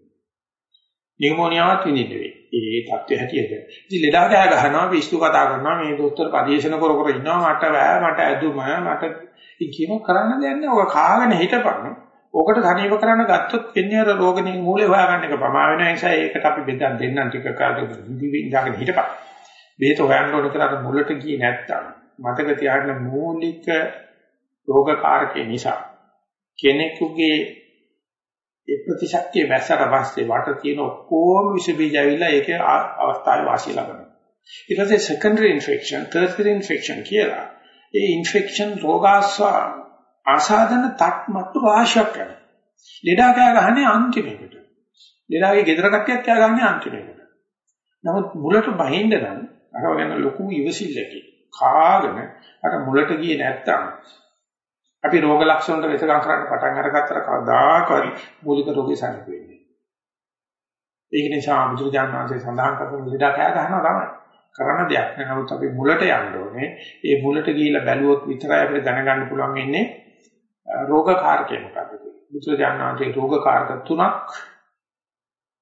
නියුමෝනියාවත් විඳින්නේ. ඒ தත්ත්වය හැටියට. ඉතින් ලෙඩා කෑ ගහනවා පිස්සු කතා කරනවා මේ දොස්තර පරිශන කර කර ඉන්නවා මට බෑ මට ඇදුම මට ඉකිම කරන්න දෙයක් නෑ. ඔක කාගෙන හිටපන්. ඕකට තනියම කරන්න ගත්තොත් වෙන්නේ අර රෝගනේ මූලේ හොයාගන්න එක ප්‍රමා වෙන නිසා ඒකට අපි බෙදන් දෙන්නම් ටික කාලෙක ඉඳගෙන හිටපන්. බේත හොයන්න ඕන කියලා මුලට ගියේ නැත්තම් මතක තියාගන්න මූලික රෝගකාරකේ නිසා කෙනෙකුගේ ඒ ප්‍රතිශක්තිය වැස්සට පස්සේ වට තියෙන ඔක්කොම විස බීජ ඇවිල්ලා ඒකේ අවස්ථාවේ වාසිය ලබනවා. ඊට පස්සේ secondary infection, tertiary infection කියලා. ඒ infection රෝගාස්වා ආසාදන තත්මත්තු රාශියක් කරනවා. ලෙඩා කෑ ගහන්නේ අන්තිමේකට. ලෙඩාගේ ගෙදර කට්ටියක් කෑ ගහන්නේ අන්තිමේකට. නමුත් මුලට බහින්න නම් අරව ගැන ලොකු ඉවසිල්ලකින් කාගෙන අර මුලට ගියේ නැත්තම් අපි රෝග ලක්ෂණ වලට වෙසකම් කරන්න පටන් අරගත්තට කවදාකවත් මූලික රෝගේ සනීප වෙන්නේ. ඒක නිසා බුදුරජාණන් වහන්සේ සඳහන් කරපු ලෙඩ කෑ ගන්නවා තමයි. කරන්න දෙයක් නෑ. නමුත් අපි මුලට යන්න ඕනේ. ඒ මුලට ගිහිල්ලා බැලුවොත් විතරයි අපිට දැනගන්න පුළුවන් ඉන්නේ රෝග කාරකේ මොකක්ද කියලා. බුදුරජාණන් වහන්සේ රෝග කාරක තුනක්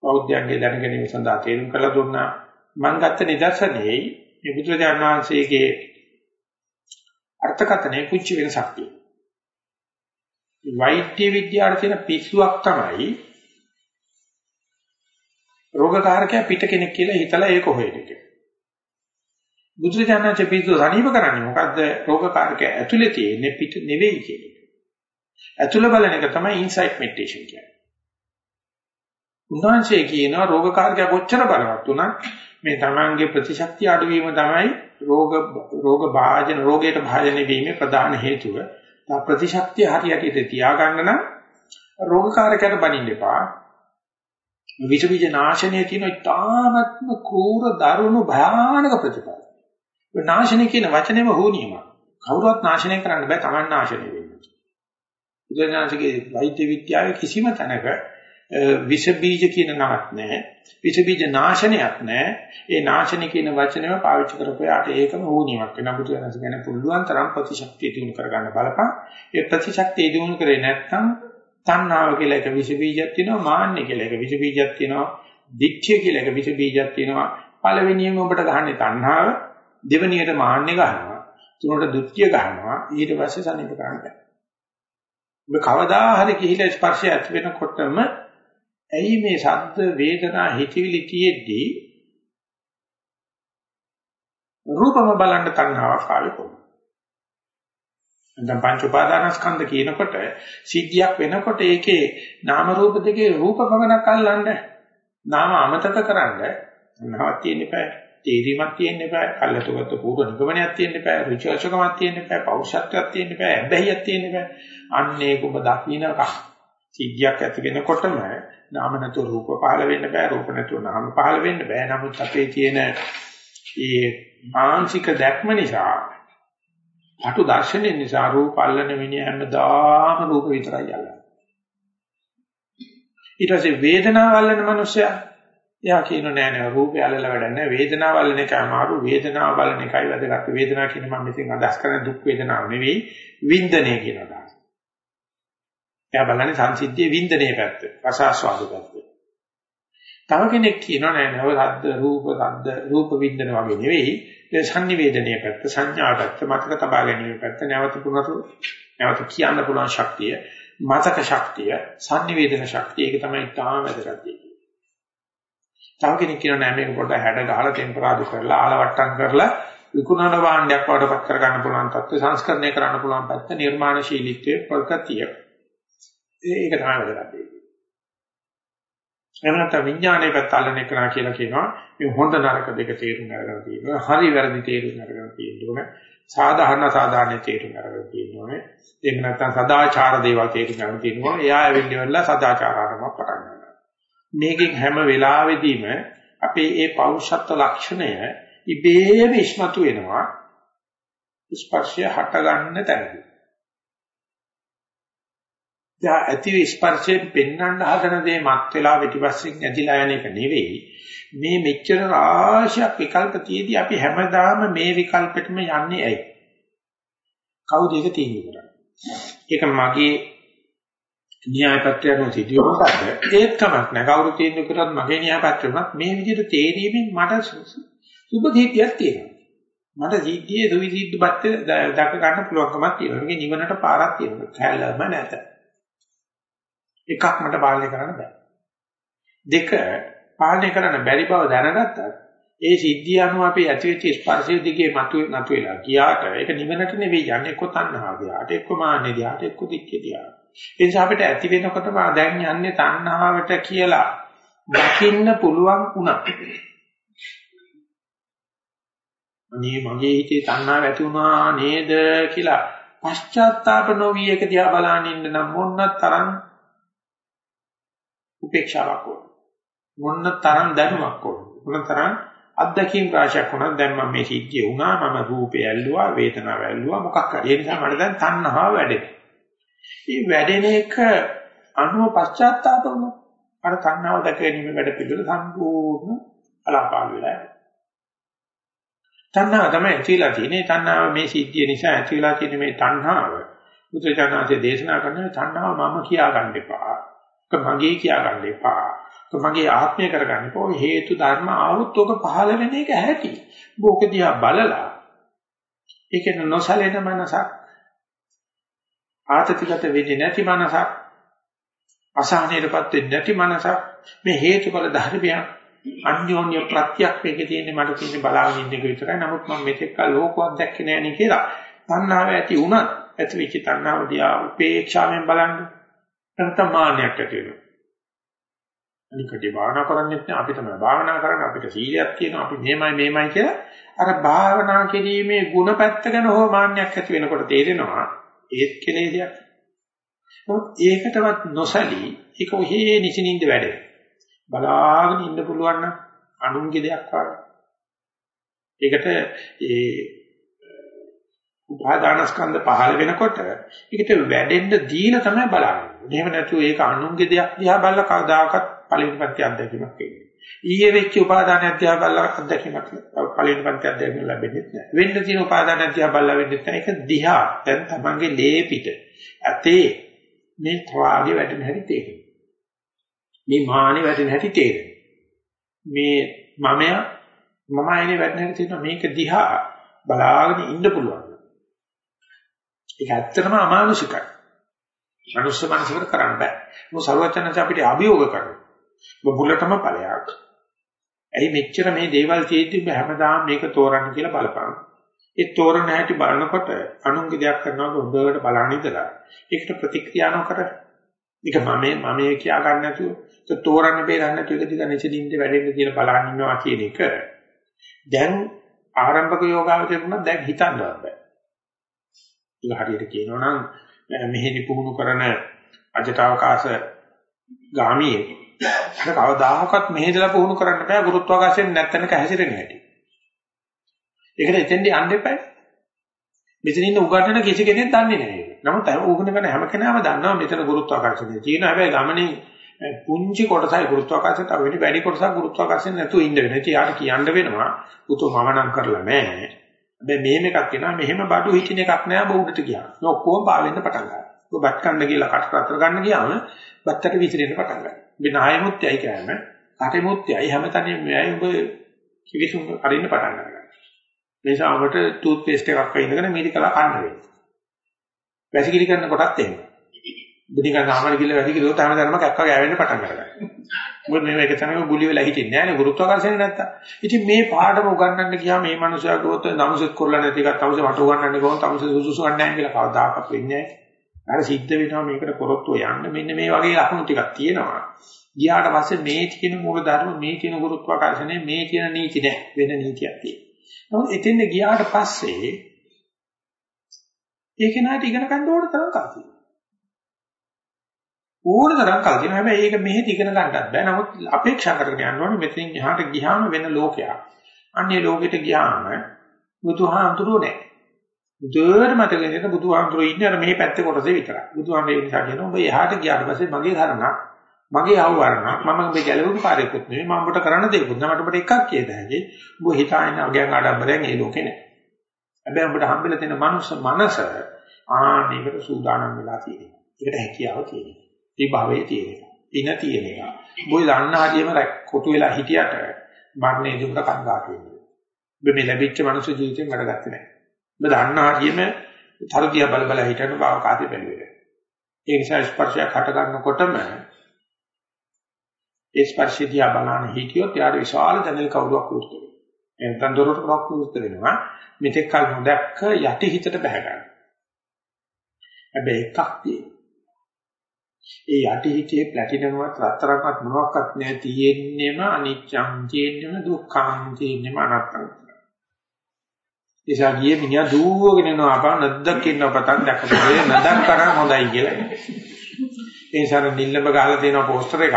බෞද්ධයන්ගේ දැනගැනීම සඳහා තේරුම් කළ දුන්නා. මම ගත්ත නිදර්ශනයේ මේ බුදුරජාණන් වහන්සේගේ අර්ථකථනයේ කුංචි වෙනසක් තියෙනවා. වෛද්‍ය විද්‍යාවට තියෙන පිස්සුවක් තමයි රෝගකාරකයා පිට කෙනෙක් කියලා හිතලා ඒක හොයන එක. බුදුරජාණන්සේ පිස්සුව සනීප කරන්නේ මොකද්ද? රෝගකාරකයා ඇතුලේ තියෙන්නේ පිට නෙවෙයි කියන එක. ඇතුළ බලන එක තමයි ඉන්සයිට් මෙඩිටේෂන් කියන්නේ. උන්වහන්සේ කියනවා රෝගකාරකයා කොච්චර බලවත් වුණත් මේ තමන්ගේ ප්‍රතිශක්තිය අඩුවීම තමයි රෝග රෝග භාජන රෝගයට භාජනය වීමේ ප්‍රධාන හේතුව. ප්‍රතිශක්තිය හරියට තියාගන්න නම් රෝගකාරකයට බනින්න එපා. විෂ බීජ නාශනයේ තියෙන ඉතාමත්ම ක්‍රූර දරුණු භයානක ප්‍රතිඵල. ඒ නාශනය කියන වචනේම හෝනියම. කවුරුවත් නාශනය කරන්න බෑ Taman නාශනය වෙන්නේ. බුදුනාථගේ වෛද්‍ය විද්‍යාවේ කිසිම තැනක විෂ බීජ කියන නමක් නැහැ. විෂ බීජ නාශනයක් නැහැ. ඒ නාශන කියන වචනයම පාවිච්චි කරපුවාට ඒකම ඕනියක් වෙන බුදුරජාණන් කියන පුළුවන් තරම් ප්‍රතිශක්තිය දිනු කරගන්න බලපන්. ඒ ප්‍රතිශක්තිය දිනු කරේ නැත්නම් තණ්හාව කියලා එක විෂ බීජයක් තියෙනවා, මාන්නේ කියලා එක විෂ බීජයක් තියෙනවා, දික්ඛය කියලා එක විෂ බීජයක් තියෙනවා. පළවෙනියම ඔබට ගහන්නේ තණ්හාව, දෙවෙනියට මාන්නේ ගන්නවා, තුනට දුක්ඛය ගන්නවා, ඊට පස්සේ සනිප කරන්නේ. ඔබ කවදා හරි කිහිලා ස්පර්ශය ඇති වෙනකොටම ඇයි මේ ශබ්ද වේදනා හිතවිලි තියෙද්දී රූපම බලන්න තණ්හාවක් ආවේ කොහොමද? නැත්නම් පංච උපාදානස්කන්ධ කියනකොට සිද්ධියක් වෙනකොට ඒකේ නාම රූප දෙකේ රූප පමණක් අල්ලන්න නාම අමතක කරන්න තණ්හාවක් තියෙන්න eBay තේරීමක් තියෙන්න eBay කල්ලාතුගත පූර්ව නිගමනයක් තියෙන්න eBay රුචර්චකමක් තියෙන්න eBay පෞෂත්වයක් තියෙන්න eBay අබ්බැහියක් තියෙන්න eBay අන්නේ කුඹ දකින්නක සිද්ධියක් ඇති වෙනකොටම නාම නැතුව රූප පහළ වෙන්න බෑ රූප නැතුව නාම පහළ වෙන්න බෑ. නමුත් අපේ තියෙන ඒ මානසික දැක්ම නිසා අටු දර්ශනය නිසා රූප අල්ලන මිනිහ හැමදාම රූප විතරයි අල්ලන්නේ. ඊට පස්සේ වේදනාව අල්ලන මනුස්සයා එයා කියන නෑ නෑ රූපය අල්ලලා වැඩ නෑ. වේදනාව අල්ලන එක අමාරු. වේදනාව බලන එකයි වැදගත්. වේදනාව කියන මම මෙතෙන් අදහස් කරන දුක් වේදනාව නෙවෙයි වින්දනය කියන අදහස එයා බලන්නේ සංසිද්ධියේ වින්දනයේ පැත්ත, රසාස්වාද පැත්ත. තව කෙනෙක් කියනවා නෑ නව සද්ද රූප සද්ද රූප වින්දන වගේ නෙවෙයි ඒ සංනිවේදනයේ පැත්ත සංඥා පැත්ත මතක තබා ගැනීම පැත්ත නැවත පුනරු නැවත කියන්න පුළුවන් ශක්තිය මතක ශක්තිය සංනිවේදන ශක්තිය ඒක තමයි තාම වැදගත් දෙය. තව කෙනෙක් කියනවා නෑ මේක පොඩ්ඩ හැඩ ගහලා ටෙම්පරාදු කරලා ආලවට්ටම් කරලා විකුණන භාණ්ඩයක් වඩපත් කර ගන්න පුළුවන් තත්ත්ව සංස්කරණය කරන්න පුළුවන් පැත්ත නිර්මාණශීලීත්වයේ ප්‍රගතිය ඒක තමයි වැදගත් දෙය. එහෙම නැත්නම් විඥානයේ පැත්ත අල්ලන එක නා කියලා කියනවා මේ හොඳ නරක දෙක තේරුම් අරගෙන තියෙනවා. හරි වැරදි තේරුම් අරගෙන තියෙනවා. සාධාරණ සාධාරණ තේරුම් අරගෙන තියෙනවා. එහෙම නැත්නම් සදාචාර දේවල් තේරුම් ගන්න තියෙනවා. එයා ඇවිල්ලි වෙලා සදාචාරාරම පටන් ගන්නවා. මේකෙන් හැම වෙලාවෙදීම අපේ ඒ පෞරුෂත්ව ලක්ෂණය ඉබේම ඉස්මතු වෙනවා. ස්පර්ශය හට ගන්න තැනදී. එයා ඇති ස්පර්ශයෙන් පෙන්වන්න හදන දේ මත් වෙලා පිටිපස්සෙන් ඇදිලා යන එක නෙවෙයි. මේ මෙච්චර රාශියක් විකල්ප තියේදී අපි හැමදාම මේ විකල්පෙටම යන්නේ ඇයි? කවුද ඒක තීන්දුව කරන්නේ? ඒක මගේ න්‍යායපත්‍ය අනුව සිදුව මොකද? ඒත් කමක් නැහැ. කවුරු තීන්දුව කරත් මගේ න්‍යායපත්‍ය උනත් මේ විදිහට තේරීමෙන් මට සුබ දීපියක් තියෙනවා. මට සිද්ධියේ සුවිසිද්ධ බත් දක ගන්න පුළුවන්කමක් තියෙනවා. මේකේ නිවනට පාරක් තියෙනවා. කැලම නැත. එකක් මට පාලනය කරන්න බෑ. දෙක පාලනය කරන්න බැරි බව දැනගත්තත් ඒ සිද්ධිය අනුව අපි ඇතිවෙච්ච ස්පර්ශය දිගේ මතු නතු වෙලා ගියාට ඒක නිවනට නෙවෙයි යන්නේ එක්ක තණ්හාව දිහාට එක්ක මාන්නේ දිහාට එක්ක දික්කේ දිහාට. ඒ නිසා අපිට ඇති වෙනකොටම දැන් යන්නේ තණ්හාවට කියලා දකින්න පුළුවන් වුණා. අනේ මගේ හිතේ තණ්හාව ඇති වුණා නේද කියලා පශ්චාත්තාප නොවි එක දිහා බලන ඉන්න නම් මොන්න තරම් උපේක්ෂාවක් ඕන. මොන්න තරම් දැනුමක් ඕන. මොන තරම් අත්දැකීම් රාශියක් වුණත් දැන් මම මේ සිද්ධිය වුණා මම රූපය ඇල්ලුවා වේදනාව ඇල්ලුවා මොකක් හරි ඒ නිසා මට දැන් තණ්හාව වැඩෙනවා. මේ වැඩෙන එක අනුව පශ්චාත්තාප වුණා. අර තණ්හාව දැක ගැනීම වැඩ පිළිවෙල සම්පූර්ණ අලාපාල වෙලා යනවා. තණ්හාව තමයි ඇතිලා තියෙන්නේ. තණ්හාව මේ සිද්ධිය නිසා ඇතිලා තියෙන මේ තණ්හාව. බුදුචානන්සේ දේශනා කරන තණ්හාව මම කියා ගන්න එපා. මගේ කියා ගන්න එපා. මගේ ආත්මය කරගන්න එපා. හේතු ධර්ම ආවොත් ඔක පහළ වෙන එක ඇති. ඕක දිහා බලලා ඒකෙන් නොසලෙන මනසක් ආතතිගත වෙන්නේ නැති මනසක් අසහනයටපත් වෙන්නේ නැති මනසක් මේ හේතුඵල ධර්මයක් අන්‍යෝන්‍ය ප්‍රත්‍යක් මේකේ තියෙන්නේ මට තියෙන්නේ බලාගෙන ඉන්න එක විතරයි නමුත් මම මෙතෙක් කල ලෝකවත් දැක්කේ නෑ නේ කියලා තණ්හාව ඇති වුණත් ඇති වෙච්ච තණ්හාව දිහා උපේක්ෂාවෙන් බලන්න නැත්නම් මාන්නයක් ඇති වෙනවා. අනිකට භාවනා කරන්නේත් නෑ. අපි තමයි භාවනා කරන්නේ. අපිට සීලයක් තියෙනවා. අපි මෙහෙමයි මෙහෙමයි කියලා. අර භාවනා කිරීමේ ಗುಣ පැත්ත ගැන හෝ මාන්නයක් ඇති වෙනකොට තේරෙනවා ඒත් කෙලෙසයක් නමුත් ඒකටවත් නොසලී ඒක ඔහේ නිසින්ින්ද වැඩේ. බලාගෙන ඉන්න පුළුවන් නම් අනුන්ගේ දෙයක් වගේ. ඒකට ඒ උපාදානස්කන්ධ පහළ වෙනකොට ඒකට වැඩෙන්න දීන තමයි බලන්නේ. එහෙම නැතුව ඒක අනුන්ගේ දෙයක් දිහා බලලා කවදාකවත් පළවෙනි පන්ති අත්දැකීමක් එන්නේ. ඊයේ වෙච්ච උපාදානයක් දිහා බලලා අත්දැකීමක් පළවෙනි පන්ති අත්දැකීම ලැබෙන්නේ නැහැ. වෙන්න තියෙන උපාදානයක් දිහා බලලා වෙන්නේ නැහැ. ඒක දිහා දැන් තමන්ගේ ලේ පිට ඇතේ මේ ත්‍රාගේ වැටෙන හැටි තේරෙනවා. මේ මානේ වැටෙන හැටි තේරෙනවා. මේ මමයා මම ආයේ වැටෙන හැටි තේරෙනවා. මේක දිහා බලාගෙන ඉන්න පුළුවන්. ඒක ඇත්තටම අමානුෂිකයි. මනුස්ස මනසකට කරන්න බෑ. මොකද සර්වචනස අපිට අභියෝග කරනවා. බුලටම ඵලයක්. ඇයි මෙච්චර මේ දේවල් තියෙද්දි හැමදාම මේක තෝරන්න කියලා බලපං. ඒ තෝරන හැටි බලනකොට අනුන්ගේ දෙයක් කරනකොට හොඳට බලන්න ඉඳලා ඒකට ප්‍රතික්‍රියා නොකර ඒක මම මම කියා ගන්න නැතුව ඒක තෝරන්න බේරන්න නැතුව ඒක දිග නැචින්ද වැඩෙන්න කියලා බලන්න ඉන්නවා කියන එක දැන් ආරම්භක යෝගාවචරුණා දැන් හිතන්නවත් බෑ. ඒක හරියට කියනවා නම් මෙහෙදි පුහුණු කරන අජටවකාශ ගාමියේ අර කවදාහකත් මෙහෙදලා පුහුණු කරන්න බෑ ගුරුත්වාකර්ෂණය නැත්තනක හැසිරෙන්නේ නැහැටි. ඒකට එතෙන්ට යන්න එපා. මෙතන ඉන්න උගන්නන කිසි කෙනෙක් දන්නේ නැහැ. නමුත් උගන කරන හැම කෙනාම දන්නවා මෙතන ගුරුත්වාකර්ෂණය තියෙනවා. හැබැයි ගමනේ පුංචි කොටසයි ගුරුත්වාකර්ෂණයට අවිලි වැඩි කොටසක් ගුරුත්වාකර්ෂණ නැතුව ඉන්න වෙනවා. ඒක යාට කියන්න වෙනවා. උතු මම නම් කරලා නැහැ. හැබැයි මෙහෙම එකක් කියනවා මෙහෙම බඩු හිටින එකක් නෑ බෞද්ධට ගියා. මේ ඔක්කොම පාවෙන්න පටන් ගන්නවා. ඔබ බත් කන්න කියලා කට අතර ගන්න ගියාම බත්තට විසිරෙන්න පටන් ගන්නවා. මේ නායමුත් යයි කියන්නේ කටෙමුත් යයි හැමතැනම මෙයයි ඔබ කිවිසුම් අරින්න පටන් ගන්නවා. මේ නිසා ඔබට ටූත් පේස්ට් එකක් අයින්ගෙන මේක කළා කන්න වෙනවා. වැසිකිලි කරන කොටත් එහෙම. බුද්ධිකන් ආමල කිල්ල වැසිකිලි උත් හැමතැනම කැක්ක ගෑවෙන්න පටන් ගන්නවා. මොකද මේ එක තැනක ගුලි වෙලා හිටින්නේ නැහැ නේ ගුරුත්වාකර්ෂණය නැත්තම්. ඉතින් මේ පාඩම උගන්වන්න ගියාම මේ මනුස්සයා ගොත නමුසෙත් කරලා නැති එකක් තමුසේ මට උගන්වන්නේ කොහොමද තමුසේ සුසුසු වන්නේ නැහැ කියලා කවදාකවත් වෙන්නේ නැහැ. අර සිද්ධ වෙනවා මේකට පොරොත්තු යන්න මෙන්න මේ වගේ ලක්ෂණ ටිකක් තියෙනවා. ගියාට පස්සේ මේ කියන මූල ධර්ම මේ කියන ගුරුත්වාකර්ෂණය මේ කියන නීති නෑ වෙන නීතියක් තියෙනවා. නමුත් එතෙන්ද ගියාට පස්සේ ඒක නාට ඉගෙන ගන්න ඕන තරම් කල් ඕන තරම් කල් තියෙනවා. හැබැයි ඒක මෙහෙට ඉගෙන ගන්නත් බෑ. නමුත් අපේක්ෂා කරගෙන යන්න ඕනේ මෙතනින් එහාට ගියාම වෙන ලෝකයක්. අන්නේ ලෝකෙට ගියාම බුදුහාමුදුරුවෝ නෑ. බුදුර මතක ඉඳන් බුදුහාමුදුරුවෝ ඉන්නේ අර මේ පැත්තේ කොටසේ විතරයි. බුදුහාමුදුරුවෝ ඒ නිසා කියනවා ඔබ එහාට ගියාට පස්සේ මගේ ධර්මයක් මගේ අවවරණක් මම මේ ගැලවුම් කාර්යකුත් නෙවෙයි මම ඔබට කරන්න දෙයක්වත් නෑ මට ඔබට එකක් කියද හැකි ඔබ හිතාගෙන අගයන් ආඩම්බරයෙන් ඒ ලෝකේ නෑ හැබැයි ඔබට හම්බෙලා තියෙන මනුස්ස මනස ආන්නයකට සූදානම් වෙලා තියෙනවා ඒකට හැකියාව තියෙනවා විභවයේ තියෙන එක. පින තියෙන එක. මොයි දන්න හරියම කොටු වෙලා හිටියට මරණය දුකට කන්දාට වෙන්නේ. ඔබ මේ ලැබිච්ච මනුස්ස ජීවිතෙන් වැඩගත්තේ නැහැ. ඔබ දන්න හරියම තරදියා බල බල හිටන බව කාටි බැලුවේ. ඒ නිසා ස්පර්ශයක් හට ගන්නකොටම ඒ ස්පර්ශය දිහා බලන හිටියොත් යාර විශාල දැනල් කවුරුවක් උත්තු වෙනවා. එතන දොරට කවක් උත්තු වෙනවා. මෙතෙක් කල නොදැක්ක යටි හිතට බහැ ගන්න. හැබැයි එකක් තියෙනවා. ඒ යටි හිතේ ප්ලැටිනම්වත් රත්තරන්වත් මොනවත් නැහැ තියෙන්නේම අනිච්චං තියෙන්නේම දුක්ඛං තියෙන්නේම අනාත්තං. එසා ගියේ මිනිහා දුවගෙන යනවා අපා නැද්දකින්න පතන් දැකපේ නැදක් කරන් හොඳයි කියලා. ඒ නිසා නිල්ලඹ ගහලා තියෙන පෝස්ටර් එකක්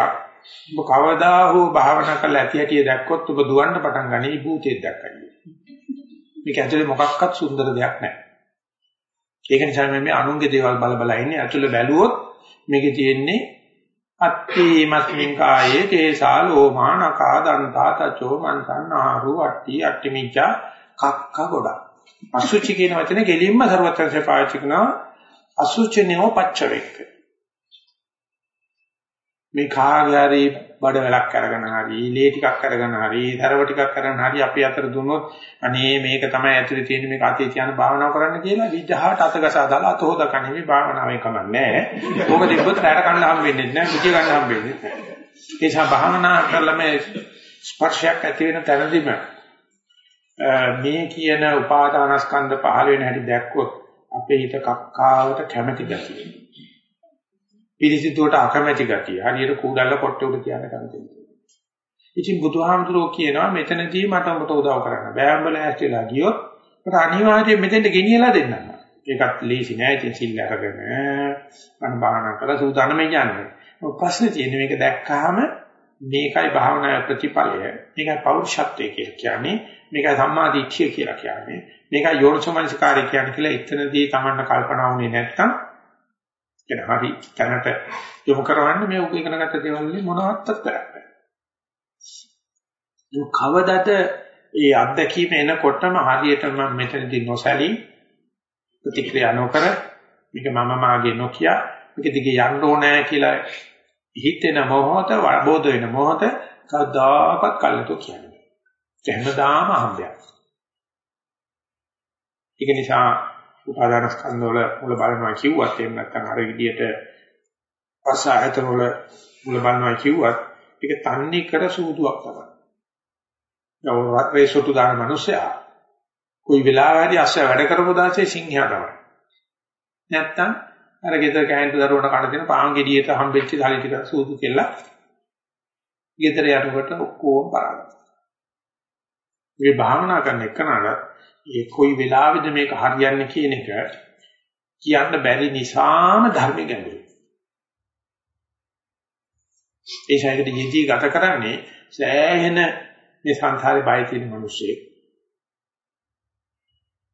ඔබ කවදා හෝ භාවනා කරලා ඇති ඇටි දැක්කොත් ඔබ දුවන්න පටන් ගනී භූතයක් දැක්කයි. මේක ඇතුලේ මොකක්වත් සුන්දර දෙයක් නැහැ. ඒක නිසා මම මේ අනුන්ගේ දේවල් බල බල ඉන්නේ ඇතුලේ බැලුවොත් මේකේ තියෙන්නේ අත්ති මස්මින් කායේ කේසා ලෝමා නකා දන්තා තචෝ මන්සන්නාරු අට්ටි අට්ටිමිච්ඡා කක්ක ගොඩක්. අසුචි කියන වචනේ ගෙලින්ම ਸਰවත්‍ංශය පාවිච්චි කරනවා අසුචිනෝ පච්චවෙක්ක. මේ කාගාරී බඩ වැලක් අරගෙන හරි, ලේ ටිකක් අරගෙන හරි, දරව ටිකක් අරගෙන හරි අපි අතර දුන්නොත් අනේ මේක තමයි ඇතුලේ තියෙන මේක අතේ තියන භාවනාව කරන්න කියලා විජහාට අතගසා දාලා අත හොදා කන්නේ භාවනාවෙන් කමන්නේ නැහැ. ඕක තිබ්බොත් රැට කන්න හම් වෙන්නේ නැහැ, කුටි ගන්න හම් වෙන්නේ නැහැ. ඒ නිසා භාවනා කරලා මේ ස්පර්ශයක් ඇති වෙන තැනදීම මේ කියන උපාදානස්කන්ධ පහළ වෙන හැටි දැක්කොත් අපේ හිත කක්කාවට කැමැති ගතිය. පිරිසිදුවට අකමැති ගතිය. හරියට කූඩල්ල පොට්ට උඩ කියන කමති. ඉතින් බුදුහාමුදුරුවෝ කියනවා මෙතනදී මට ඔබට උදව් කරන්න. බෑම්බල ඇස්තිලා ගියොත් මට අනිවාර්යයෙන් මෙතෙන්ට ගෙනියලා දෙන්න. ඒකත් ලේසි නෑ. ඉතින් සිල් අරගෙන මම භාවනා කරලා සූදානම් යන්නේ. ප්‍රශ්නේ තියෙන්නේ මේක දැක්කහම මේකයි භාවනා ප්‍රතිඵලය. මේකයි පෞරුෂත්වය කියලා කියන්නේ. මේකයි සම්මා දිට්ඨිය කියලා කියන්නේ. මේකයි යෝනිසෝමනසිකාරය කියන්නේ කියලා එතනදී තමන්න කල්පනා වුණේ නැත්නම් කියන හරි තැනට යොමු කරවන්න මේ උග ඉගෙන ගත්ත දේවල් වලින් මොනවත්වත් කරන්නේ නැහැ. කවදද ඒ අත්දැකීම එනකොටම හරියටම මෙතනදී නොසැලී ප්‍රතික්‍රියා නොකර මේක මම මාගේ නොකිය මේක දිගේ යන්න ඕනෑ කියලා හිතෙන මොහොත වබෝධ වෙන මොහොත කවදාකවත් කල්ලාතෝ කියන්නේ. හැමදාම හම්බයක්. ඒක නිසා උපාදාන ස්කන්ධ වල මුල බලනවා කිව්වත් එහෙම නැත්නම් අර විදියට පස්ස ආයතන වල මුල බලනවා කිව්වත් ඒක තන්නේ කර සූදුවක් තමයි. නවවත් වේසොටු දාන මිනිසයා કોઈ වෙලාව හරි අස්සය වැඩ කරපු දාසේ සිංහයා තමයි. නැත්තම් අර ගෙදර කෑන්ට දරුවන කන දෙන පාන් ගෙඩියට හම්බෙච්ච ධාලි ටික සූදු කෙල්ල ගෙදර යනකොට ඔක්කොම පරාදයි. මේ භාවනා කරන එකනට ඒ කොයි වෙලාවෙද මේක හරියන්නේ කියන එක කියන්න බැරි නිසාම ධර්ම ගැඹුරුයි. ඒ ශායකට යෙදී ගත කරන්නේ සෑහෙන මේ සංසාරේ බය තියෙන මිනිස්සෙක්.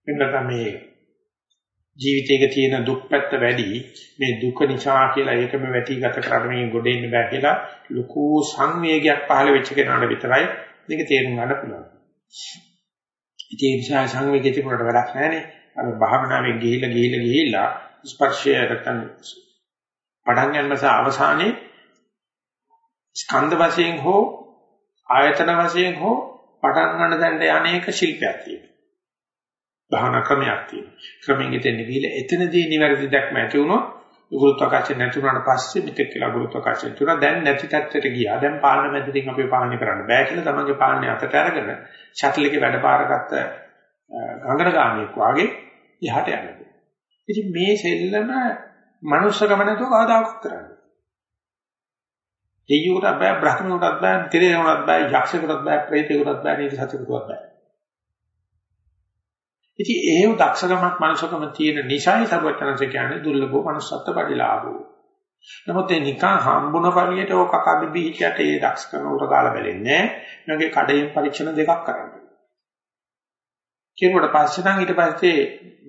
එන්නත මේ ජීවිතයක තියෙන දුක් පැත්ත වැඩි මේ දුක නිසා කියලා ඒකම වැටි ගත කරලා මේ ගොඩේ ඉන්න බෑ කියලා ලොකු සංවේගයක් පහළ වෙච්ච කෙනාට විතරයි මේක තේරුම් ගන්න පුළුවන්. ඉතින් ඒ නිසා සංවේගී තිබුණාට වැඩක් නැහැනේ. අර භාවනාවෙන් ගිහිල්ලා ගිහිල්ලා ගිහිල්ලා ස්පර්ශය නැත්තම් පටන් ගන්නස අවසානයේ ස්කන්ධ වශයෙන් හෝ ආයතන වශයෙන් හෝ පටන් ගන්න දැනට අනේක ශිල්පයක් තියෙනවා. භාවනා ක්‍රමයක් තියෙනවා. ක්‍රමෙන් ඉතින් ගිහිල්ලා එතනදී නිවැරදි දැක්ම ඇති වුණොත් ගුරුත්වාකර්ෂණ නැති වුණාට පස්සේ මෙතෙක් කියලා ගුරුත්වාකර්ෂණ තුන දැන් නැති තත්ත්වයට ගියා. දැන් පාලන මැදදී අපි පාලනය කරන්න බෑ කියලා තමන්ගේ පාලනය අතට අරගෙන ෂටල් එකේ වැඩ පාරගත්ත ගංගන ගාමියෙක් වාගේ එහාට යනවා. ඉතින් මේ සෙල්ලම මනුෂ්‍ය ගමනට කවදාකවත් කරන්නේ. දෙයියුට බෑ, බ්‍රහ්මණයට බෑ, තිරේනට බෑ, යක්ෂයෙකුට බෑ, ප්‍රේතයෙකුට බෑ, නීති සත්‍යකුට බෑ. ඉතින් ඒව දක්ෂකමක් මනුෂකම තියෙන නිසායි සර්වඥාන්සේ කියන්නේ දුර්ලභව manussත්ත්ව පරිලාභෝ. නමුත් ඒ නිකන් හම්බුන පරියට ඕක කඩබි හිටියට ඒ දක්ෂකම උරගාලා බැලෙන්නේ නැහැ. මේකේ කඩේන් පරීක්ෂණ දෙකක් කරන්න. කෙනෙකුට පස්සේ නම් ඊට පස්සේ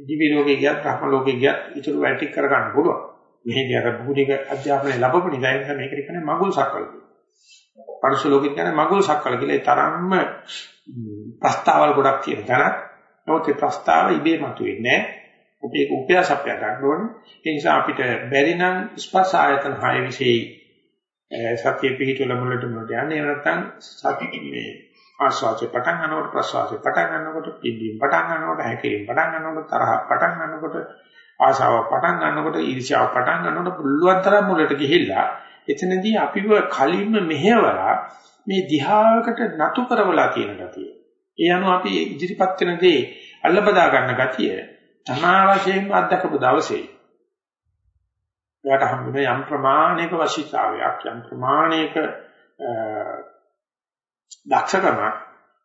දිවි ලෝකේ ගියත් බ්‍රහ්ම ලෝකේ ගියත් ඊටු වැටි කර ගන්න පුළුවන්. මෙහෙදී අර භූනික අධ්‍යාපනය ලැබපු නිසා ඒක මේකට කියන්නේ මගුල් සක්වල. පරිසු ලෝකෙත් කියන්නේ මගුල් සක්වල කියලා ඒ තරම්ම ප්‍රස්තාවල් ගොඩක් තියෙන තැනක්. නමුත් ඒ ප්‍රස්තාව ඉබේ මතුවෙන්නේ නැහැ. අපි ඒක උපයාසප්පය ගන්න ඕනේ. ඒ නිසා අපිට බැරි නම් ස්පර්ශ ආයතන 6 විශේෂයි සත්‍ය පිහිටුල මුලට මුලට යන්නේ. එහෙම නැත්නම් සති මේ ආස්වාදේ පටන් ගන්නකොට ප්‍රසවාසේ පටන් ගන්නකොට පිම්බීම් පටන් ගන්නකොට හැකීම් පටන් ගන්නකොට තරහ පටන් ගන්නකොට ආශාව පටන් ගන්නකොට ඊර්ෂ්‍යාව පටන් ගන්නකොට පුළුවන් තරම් මුලට ගිහිල්ලා එතනදී අපිව කලින්ම මෙහෙवला මේ දිහාවකට නතු කරවලා තියෙන ගතිය. ඒ අනුව අපි ඉදිරිපත් වෙන දේ අල්ලබදා ගන්න ගතිය තමා වශයෙන්ම අත්දකපු දවසේ එයාට හම්බුන යම් ප්‍රමාණයක වශීතාවයක් යම් ප්‍රමාණයක දක්ෂකම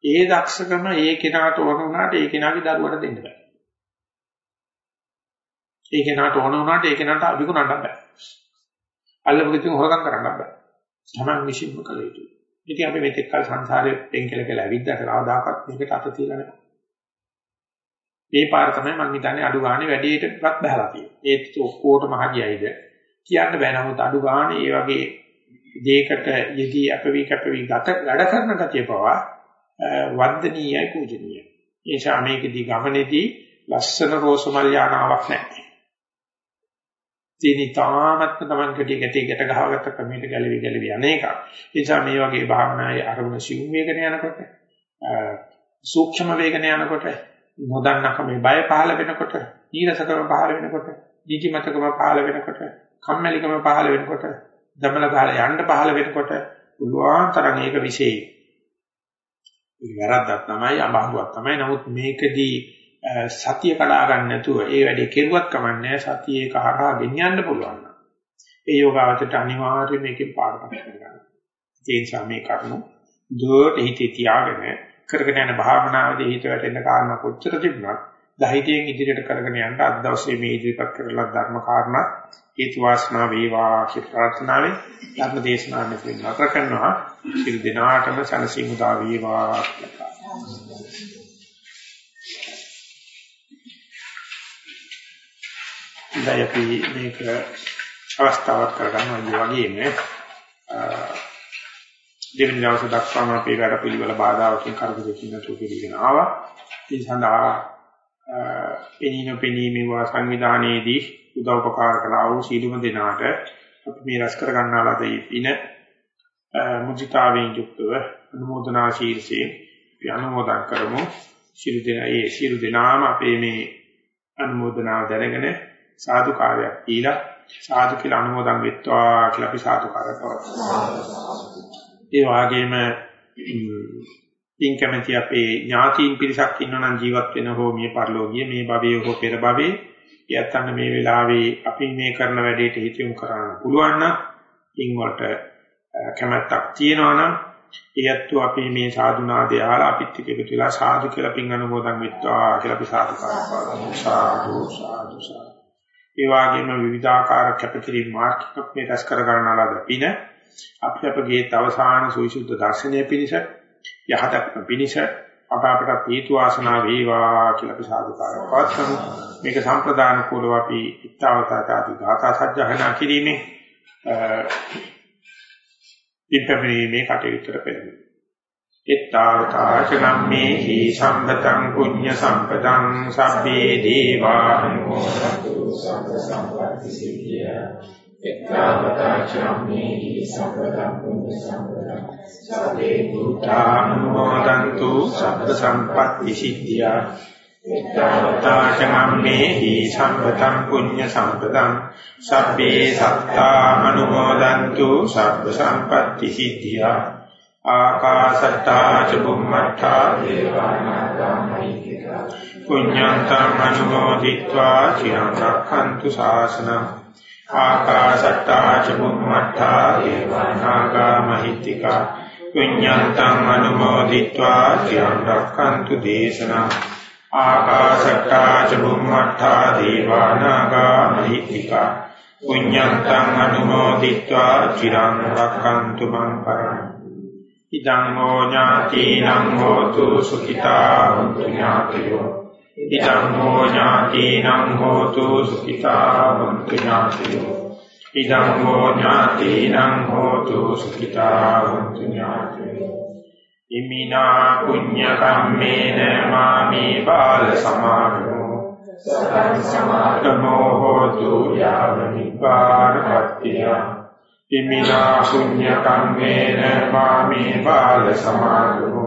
ඒ දක්ෂකම ඒ කෙනාට ඕන වුණාට ඒ කෙනාගේ දරුවට දෙන්න බෑ. ඒ කෙනාට ඕන වුණාට ඒ කෙනාට අභිගුණන්න බෑ. අල්ලපු කිතුන් හොරකම් කරන්න බෑ. තමන් විශ්ින්ම කළ යුතුයි. ඉතින් අපි මෙතෙක් කල සංසාරේ පෙන්කල කියලා ඇවිද්දාට කවදාකවත් මේකට අත තියලා නැහැ. මේ පාර තමයි මම හිතන්නේ අඩු ගානේ වැඩියටවත් බහලා තියෙන්නේ. ඒත් ඔක්කොටම හරියයිද කියන්න බෑ. නමුත් අඩු ගානේ මේ වගේ දෙයකට යෙදී අපවි කැපවි ගත වැඩ කරන කතිය පවා වන්දනීයයි පූජනීයයි. ඒ නිසා මේකදී ගමනේදී ලස්සන රෝසමල් යානාවක් නැහැ. තියෙන තාමත්ම Taman කටිය ගැටේ ගැට ගහගත්ත ක්‍රමයට ගැලවි ගැලවි අනේක. ඒ නිසා මේ වගේ භාවනායේ අරමුණ සිව් වේගන යනකොට සූක්ෂම වේගන යනකොට නොදන්නකම බය පහළ වෙනකොට ඊරසකම පහළ වෙනකොට නිදිමතකම පහළ වෙනකොට කම්මැලිකම පහළ වෙනකොට දමල ගහලා යන්න පහළ වෙනකොට පුළුවන් තරම් ඒක විශේෂයි. ඒක වැරද්දක් තමයි අභාවයක් තමයි. නමුත් මේකදී සතිය කඩා ගන්න නැතුව ඒ වැඩේ කෙරුවත් කමන්නේ සතියේ කහරහා ගෙනියන්න පුළුවන්. ඒ යෝගාවචරයට අනිවාර්යයෙන් මේකෙන් පාඩමක් ගන්න. ඒ නිසා මේ කරුණු දුවට හිතේ තියාගෙන කරගෙන යන භාවනාවේදී හිත වැටෙන කාරණා කොච්චර තිබුණත් ධෛර්යයෙන් ඉදිරියට කරගෙන යන්න අද දවසේ මේ ඉදිරිපත් කරලා ධර්ම කාරණා හේතු වාසනා වේවා කියලා ප්‍රාර්ථනාවෙන් ධර්ම දේශනාව මෙතන නතර කරනවා සිල් දිනාටම සනසීමු දා වේවා කියලා අපි මේක අවස්ථාවක් කරගන්නවා වගේම දෙවෙනි දවසේ දක්වාම අපේ වැඩ පිළිවෙල බාධාවකින් කරදරකින් නැතුව පිළිගෙන ආවා. ඒ සඳහා පෙනීන පෙනීමේ සංවිධානයේදී උදව්පකාර කළා වූ සීලුම දෙනාට අපි මේ රැස් කර ගන්නාලාද ඉන මුජිතාවෙන් යුක්තව අනුමೋದනා ශීර්ෂයෙන් අපි අනුමෝදන් කරමු සියලු දෙනා ඒ සියලු දෙනාම අපේ මේ අනුමೋದනාව දැනගෙන සාදුකාරයක් දීලා සාදු කියලා අනුමෝදන් වෙත්වා කියලා අපි සාදුකාරයක් පවත්වනවා ඒ වගේම ඉන් කැමැති අපේ ඥාතීන් පිරිසක් ඉන්නවනම් ජීවත් වෙන හෝ මිය පරලෝකීය මේ භවයේ හෝ පෙර භවයේ යත්තන්න මේ වෙලාවේ අපි මේ කරන වැඩේට හිතියුම් කරන්න පුළුවන් නම් ඉන් වලට කැමැත්තක් තියෙනවා නම් ඒත්තු අපි මේ සාදුනාදේ අහලා අපිත් එක්ක එකතු වෙලා සාදු කියලා පින් අනුමෝදන් වෙත්වා කියලා අපි සාදු කරනවා සාදු සාදු සාදු. ඒ වගේම විවිධාකාර කැපකිරීම මාර්ගික මේ රැස් කර ගන්නාලාද පින අපි අපගේ අවසාන සුවිසුද්ධ දර්ශනය පිණිස යහතක්ම පිනිස අප අපට හේතු වාසනා වේවා කියලා අපි සාදුකාරයක් පවත්වමු. මේක සම්ප්‍රදාන කුලව අපි ඊතාවතාටි ගාථා සජ්ජහනා කිරීමේ ඉපැමිණීමේ කටයුත්තට පෙළඹෙමු. ittavataචනම්මේ හි සම්පතං පුඤ්ඤ සම්පතං සබ්බේ දීවා අනුමෝදතු සම්ප සම්පatti සිද්ධිය එක්තාවතාචම්මේහි සම්පදම් පුඤ්ඤ සම්පදම් සබ්බේ භූතානුමෝදන්තු සබ්බ සම්පatti සිද්ධියා එක්තාවතාචම්මේහි සම්පදම් පුඤ්ඤ සම්පදම් සබ්බේ සත්තානුමෝදන්තු සබ්බ සම්පatti සිද්ධියා ආකාශට්ටා ච බුම්මට්ටා දේවානාගාමයිතිකා පුඤ්ඤාන්තමනුමෝදිत्वा චිරං රක්ඛන්තු ශාසනං ආකාශත්තා ච බුම්මත්තා දේවානාගා මහිත්‍තිකා පුඤ්ඤාන්තං අනුමෝදිत्वा චිරං රක්ඛන්තු දේශනා ආකාශට්ටා ච බුම්මට්ටා දීවානාගා මහිත්‍තිකා පුඤ්ඤන්තං අනුමෝදිत्वा චිරං රක්ඛන්තු මං පරං ඉදං හෝ ඥාතිනං හෝතු සුඛිතා හොතු ඥාතියෝ ඉති ධම්මෝ ඥාතිනම් හෝතු සුඛිතා වന്തു ඥාතියෝ. ඉදං හෝ ඥාතිනම් හෝතු සුඛිතා වന്തു ඥාතියෝ. ඉමිනා පුඤ්ඤ කම්මේන මාමේ බාල සමාගමෝ සතං සමාගමෝ හෝතු යාව නිපාණපත්තිය ඉමිනා පුඤ්ඤ කම්මේන මාමේ බාල සමාගමෝ